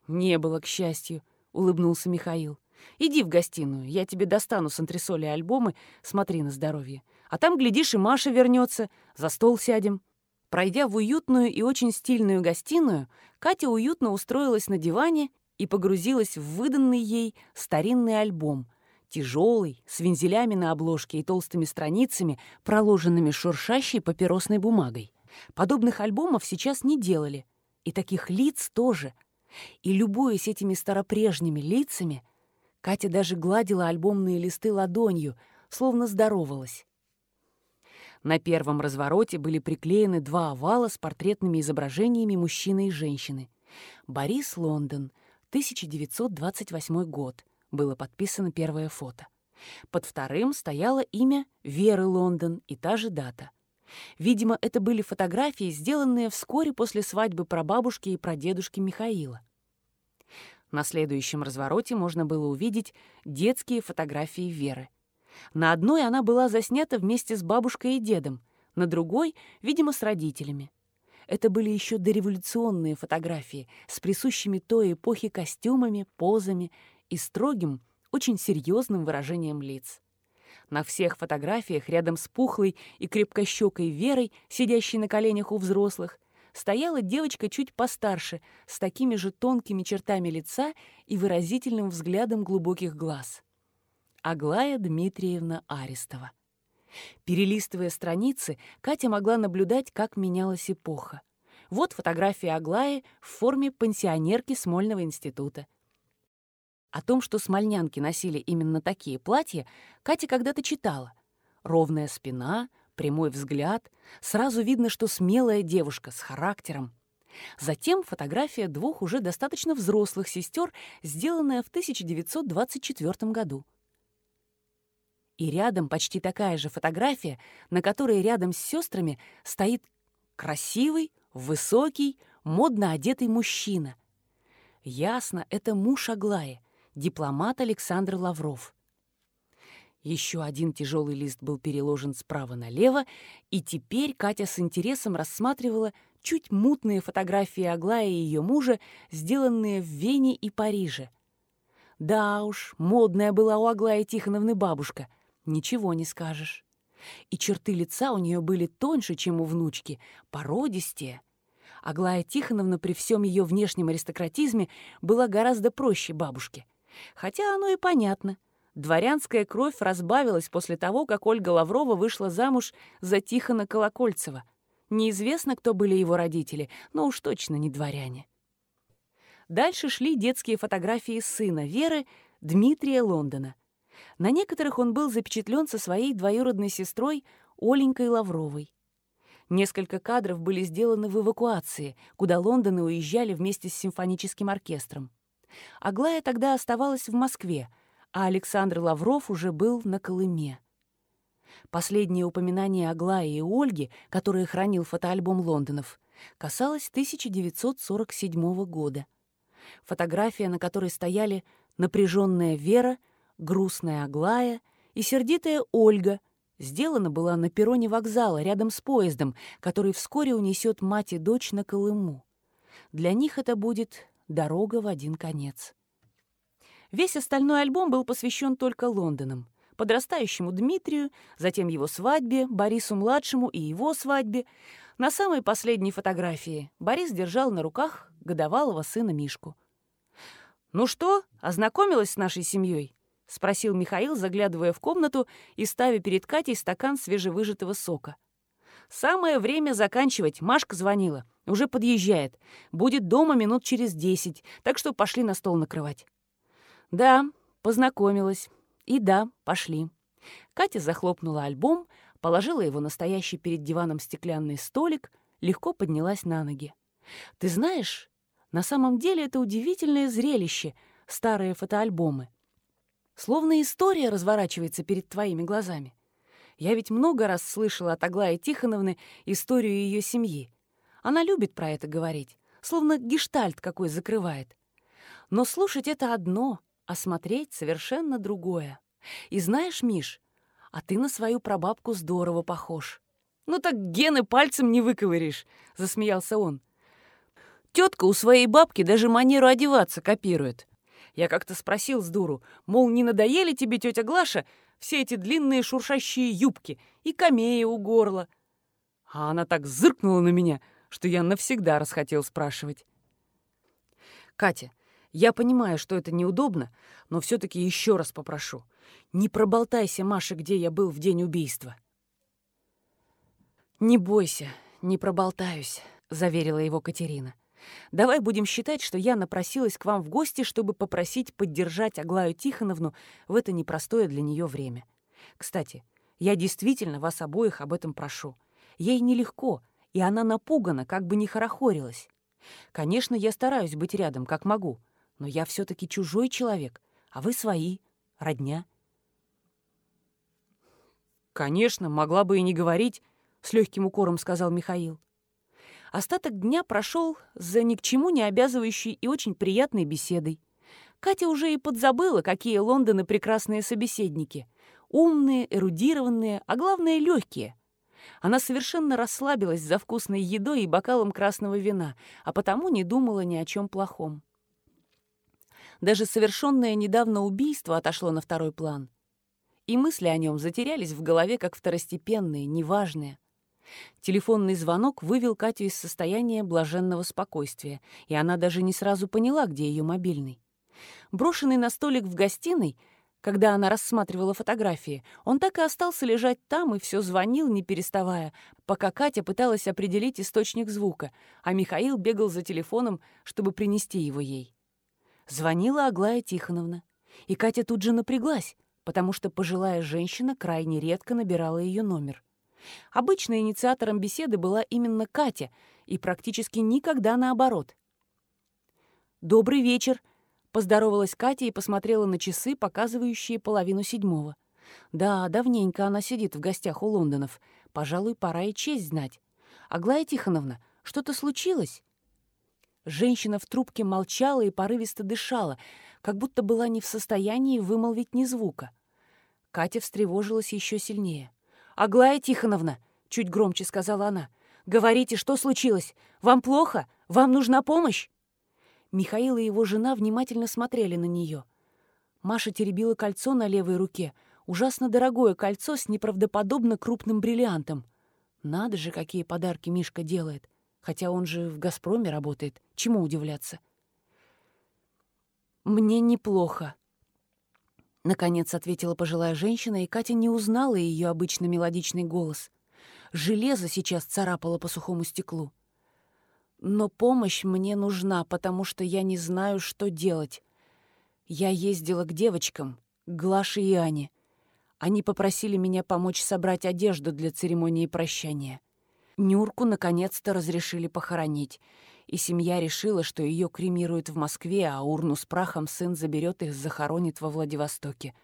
«Не было, к счастью», — улыбнулся Михаил. «Иди в гостиную, я тебе достану с антресоли альбомы, смотри на здоровье. А там, глядишь, и Маша вернется, за стол сядем». Пройдя в уютную и очень стильную гостиную, Катя уютно устроилась на диване и погрузилась в выданный ей старинный альбом, тяжелый, с вензелями на обложке и толстыми страницами, проложенными шуршащей папиросной бумагой. Подобных альбомов сейчас не делали, и таких лиц тоже. И, любуясь этими старопрежними лицами, Катя даже гладила альбомные листы ладонью, словно здоровалась. На первом развороте были приклеены два овала с портретными изображениями мужчины и женщины. «Борис Лондон, 1928 год», было подписано первое фото. Под вторым стояло имя Веры Лондон и та же дата. Видимо, это были фотографии, сделанные вскоре после свадьбы прабабушки и прадедушки Михаила. На следующем развороте можно было увидеть детские фотографии Веры. На одной она была заснята вместе с бабушкой и дедом, на другой, видимо, с родителями. Это были еще дореволюционные фотографии с присущими той эпохи костюмами, позами и строгим, очень серьезным выражением лиц. На всех фотографиях рядом с пухлой и крепкощекой Верой, сидящей на коленях у взрослых, стояла девочка чуть постарше, с такими же тонкими чертами лица и выразительным взглядом глубоких глаз. Аглая Дмитриевна Арестова. Перелистывая страницы, Катя могла наблюдать, как менялась эпоха. Вот фотография Аглаи в форме пансионерки Смольного института. О том, что смольнянки носили именно такие платья, Катя когда-то читала. Ровная спина, прямой взгляд. Сразу видно, что смелая девушка с характером. Затем фотография двух уже достаточно взрослых сестер, сделанная в 1924 году. И рядом почти такая же фотография, на которой рядом с сестрами стоит красивый, высокий, модно одетый мужчина. Ясно, это муж Аглаи, дипломат Александр Лавров. Еще один тяжелый лист был переложен справа налево, и теперь Катя с интересом рассматривала чуть мутные фотографии Аглаи и ее мужа, сделанные в Вене и Париже. Да уж, модная была у Аглаи Тихоновны бабушка — Ничего не скажешь. И черты лица у нее были тоньше, чем у внучки, породистее. Аглая Тихоновна при всем ее внешнем аристократизме была гораздо проще бабушки. Хотя оно и понятно. Дворянская кровь разбавилась после того, как Ольга Лаврова вышла замуж за Тихона Колокольцева. Неизвестно, кто были его родители, но уж точно не дворяне. Дальше шли детские фотографии сына Веры, Дмитрия Лондона — на некоторых он был запечатлен со своей двоюродной сестрой Оленькой Лавровой. Несколько кадров были сделаны в эвакуации, куда Лондоны уезжали вместе с симфоническим оркестром. Аглая тогда оставалась в Москве, а Александр Лавров уже был на Колыме. Последнее упоминание Аглаи и Ольги, которое хранил фотоальбом Лондонов, касалось 1947 года. Фотография, на которой стояли напряженная Вера, грустная Аглая и сердитая Ольга. Сделана была на перроне вокзала рядом с поездом, который вскоре унесет мать и дочь на Колыму. Для них это будет дорога в один конец. Весь остальной альбом был посвящен только Лондонам. Подрастающему Дмитрию, затем его свадьбе, Борису-младшему и его свадьбе. На самой последней фотографии Борис держал на руках годовалого сына Мишку. «Ну что, ознакомилась с нашей семьей? — спросил Михаил, заглядывая в комнату и ставя перед Катей стакан свежевыжатого сока. «Самое время заканчивать. Машка звонила. Уже подъезжает. Будет дома минут через десять, так что пошли на стол накрывать». «Да, познакомилась. И да, пошли. Катя захлопнула альбом, положила его на стоящий перед диваном стеклянный столик, легко поднялась на ноги. «Ты знаешь, на самом деле это удивительное зрелище — старые фотоальбомы. Словно история разворачивается перед твоими глазами. Я ведь много раз слышала от Аглаи Тихоновны историю ее семьи. Она любит про это говорить, словно гештальт какой закрывает. Но слушать это одно, а смотреть совершенно другое. И знаешь, Миш, а ты на свою прабабку здорово похож. «Ну так гены пальцем не выковыришь», — засмеялся он. Тетка у своей бабки даже манеру одеваться копирует. Я как-то спросил с дуру, мол, не надоели тебе, тетя Глаша, все эти длинные шуршащие юбки и камея у горла? А она так зыркнула на меня, что я навсегда расхотел спрашивать. Катя, я понимаю, что это неудобно, но все-таки еще раз попрошу. Не проболтайся, Маша, где я был в день убийства. «Не бойся, не проболтаюсь», — заверила его Катерина. «Давай будем считать, что я напросилась к вам в гости, чтобы попросить поддержать Аглаю Тихоновну в это непростое для нее время. Кстати, я действительно вас обоих об этом прошу. Ей нелегко, и она напугана, как бы не хорохорилась. Конечно, я стараюсь быть рядом, как могу, но я все таки чужой человек, а вы свои, родня». «Конечно, могла бы и не говорить», с легким укором сказал Михаил. Остаток дня прошел за ни к чему не обязывающей и очень приятной беседой. Катя уже и подзабыла, какие Лондоны прекрасные собеседники. Умные, эрудированные, а главное, легкие. Она совершенно расслабилась за вкусной едой и бокалом красного вина, а потому не думала ни о чем плохом. Даже совершенное недавно убийство отошло на второй план. И мысли о нем затерялись в голове как второстепенные, неважные. Телефонный звонок вывел Катю из состояния блаженного спокойствия, и она даже не сразу поняла, где ее мобильный. Брошенный на столик в гостиной, когда она рассматривала фотографии, он так и остался лежать там и все звонил, не переставая, пока Катя пыталась определить источник звука, а Михаил бегал за телефоном, чтобы принести его ей. Звонила Аглая Тихоновна, и Катя тут же напряглась, потому что пожилая женщина крайне редко набирала ее номер. Обычно инициатором беседы была именно Катя, и практически никогда наоборот. «Добрый вечер», — поздоровалась Катя и посмотрела на часы, показывающие половину седьмого. «Да, давненько она сидит в гостях у Лондонов. Пожалуй, пора и честь знать. Аглая Тихоновна, что-то случилось?» Женщина в трубке молчала и порывисто дышала, как будто была не в состоянии вымолвить ни звука. Катя встревожилась еще сильнее. «Аглая Тихоновна», — чуть громче сказала она, — «говорите, что случилось? Вам плохо? Вам нужна помощь?» Михаил и его жена внимательно смотрели на нее. Маша теребила кольцо на левой руке, ужасно дорогое кольцо с неправдоподобно крупным бриллиантом. Надо же, какие подарки Мишка делает, хотя он же в «Газпроме» работает. Чему удивляться? «Мне неплохо», Наконец ответила пожилая женщина, и Катя не узнала ее обычно мелодичный голос. Железо сейчас царапало по сухому стеклу. «Но помощь мне нужна, потому что я не знаю, что делать. Я ездила к девочкам, Глаше и Ане. Они попросили меня помочь собрать одежду для церемонии прощания. Нюрку наконец-то разрешили похоронить, и семья решила, что ее кремируют в Москве, а урну с прахом сын заберет их, захоронит во Владивостоке.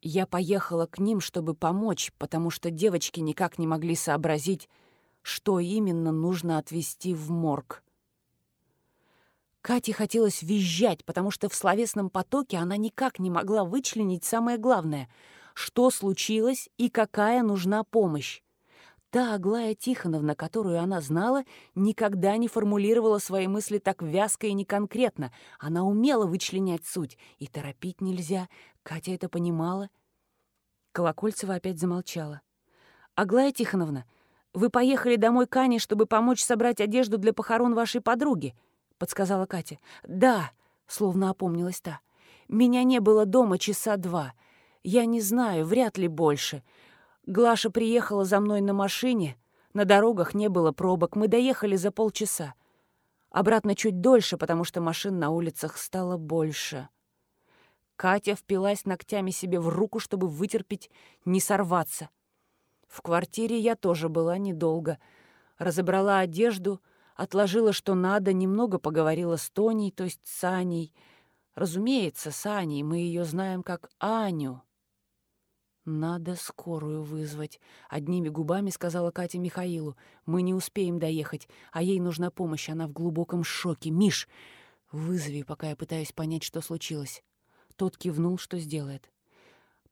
Я поехала к ним, чтобы помочь, потому что девочки никак не могли сообразить, что именно нужно отвезти в морг. Кате хотелось визжать, потому что в словесном потоке она никак не могла вычленить самое главное — что случилось и какая нужна помощь. Та Аглая Тихоновна, которую она знала, никогда не формулировала свои мысли так вязко и неконкретно. Она умела вычленять суть, и торопить нельзя. Катя это понимала. Колокольцева опять замолчала. «Аглая Тихоновна, вы поехали домой к Ане, чтобы помочь собрать одежду для похорон вашей подруги?» — подсказала Катя. «Да», — словно опомнилась та. «Меня не было дома часа два. Я не знаю, вряд ли больше. Глаша приехала за мной на машине. На дорогах не было пробок. Мы доехали за полчаса. Обратно чуть дольше, потому что машин на улицах стало больше. Катя впилась ногтями себе в руку, чтобы вытерпеть, не сорваться. В квартире я тоже была недолго. Разобрала одежду, отложила, что надо, немного поговорила с Тоней, то есть с Аней. Разумеется, с Аней, мы ее знаем как Аню. «Надо скорую вызвать», — одними губами сказала Катя Михаилу. «Мы не успеем доехать, а ей нужна помощь, она в глубоком шоке. Миш, вызови, пока я пытаюсь понять, что случилось». Тот кивнул, что сделает.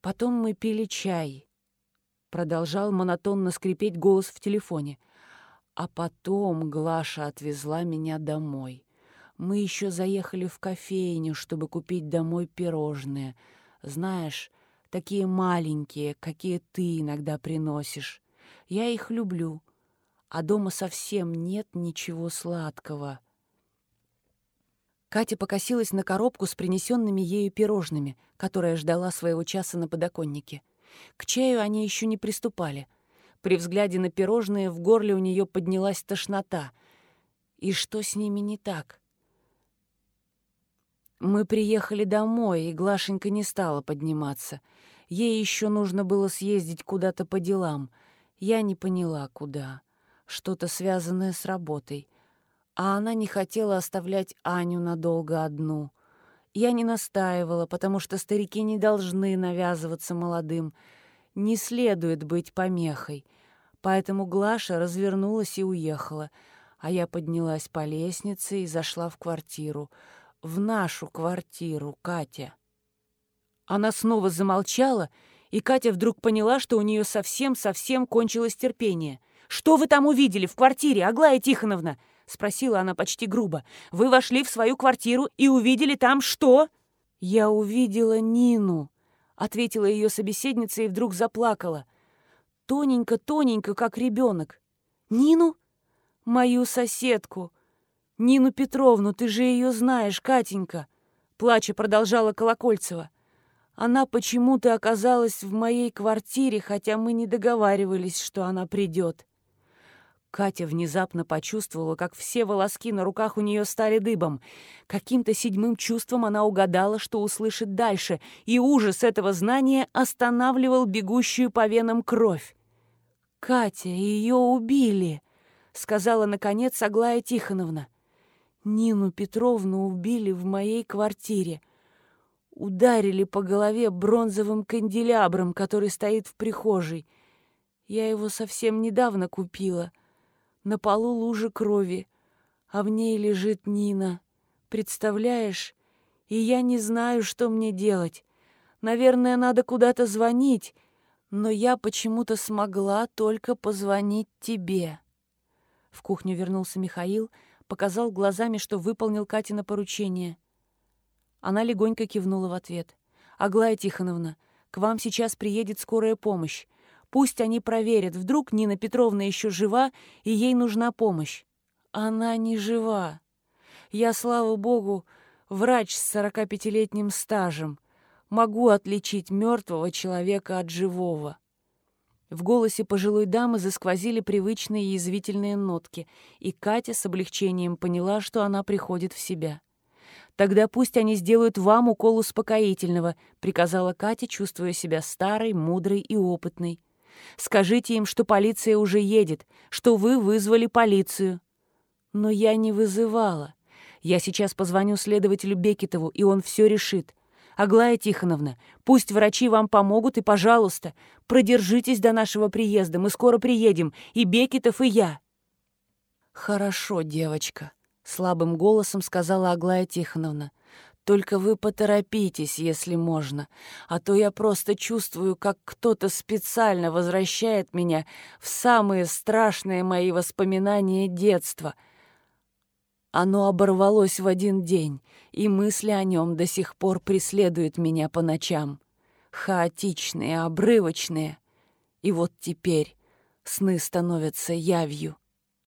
Потом мы пили чай. Продолжал монотонно скрипеть голос в телефоне. А потом Глаша отвезла меня домой. Мы еще заехали в кофейню, чтобы купить домой пирожные. Знаешь, такие маленькие, какие ты иногда приносишь. Я их люблю, а дома совсем нет ничего сладкого. Катя покосилась на коробку с принесенными ею пирожными, которая ждала своего часа на подоконнике. К чаю они еще не приступали. При взгляде на пирожные в горле у нее поднялась тошнота. И что с ними не так? Мы приехали домой, и Глашенька не стала подниматься. Ей еще нужно было съездить куда-то по делам. Я не поняла, куда. Что-то связанное с работой — а она не хотела оставлять Аню надолго одну. Я не настаивала, потому что старики не должны навязываться молодым, не следует быть помехой. Поэтому Глаша развернулась и уехала, а я поднялась по лестнице и зашла в квартиру. В нашу квартиру, Катя. Она снова замолчала, и Катя вдруг поняла, что у нее совсем-совсем кончилось терпение. «Что вы там увидели в квартире, Аглая Тихоновна?» — спросила она почти грубо. «Вы вошли в свою квартиру и увидели там что?» «Я увидела Нину», — ответила ее собеседница и вдруг заплакала. Тоненько-тоненько, как ребенок. «Нину?» «Мою соседку. Нину Петровну, ты же ее знаешь, Катенька», — плача продолжала Колокольцева. «Она почему-то оказалась в моей квартире, хотя мы не договаривались, что она придет». Катя внезапно почувствовала, как все волоски на руках у нее стали дыбом. Каким-то седьмым чувством она угадала, что услышит дальше, и ужас этого знания останавливал бегущую по венам кровь. «Катя, ее убили!» — сказала, наконец, Аглая Тихоновна. «Нину Петровну убили в моей квартире. Ударили по голове бронзовым канделябром, который стоит в прихожей. Я его совсем недавно купила». На полу лужа крови, а в ней лежит Нина. Представляешь? И я не знаю, что мне делать. Наверное, надо куда-то звонить, но я почему-то смогла только позвонить тебе». В кухню вернулся Михаил, показал глазами, что выполнил Катина поручение. Она легонько кивнула в ответ. «Аглая Тихоновна, к вам сейчас приедет скорая помощь. Пусть они проверят, вдруг Нина Петровна еще жива, и ей нужна помощь. Она не жива. Я, слава богу, врач с 45-летним стажем. Могу отличить мертвого человека от живого. В голосе пожилой дамы засквозили привычные язвительные нотки, и Катя с облегчением поняла, что она приходит в себя. «Тогда пусть они сделают вам укол успокоительного», — приказала Катя, чувствуя себя старой, мудрой и опытной. Скажите им, что полиция уже едет, что вы вызвали полицию». «Но я не вызывала. Я сейчас позвоню следователю Бекетову, и он все решит. Аглая Тихоновна, пусть врачи вам помогут, и, пожалуйста, продержитесь до нашего приезда. Мы скоро приедем, и Бекетов, и я». «Хорошо, девочка», — слабым голосом сказала Аглая Тихоновна. Только вы поторопитесь, если можно, а то я просто чувствую, как кто-то специально возвращает меня в самые страшные мои воспоминания детства. Оно оборвалось в один день, и мысли о нем до сих пор преследуют меня по ночам. Хаотичные, обрывочные. И вот теперь сны становятся явью.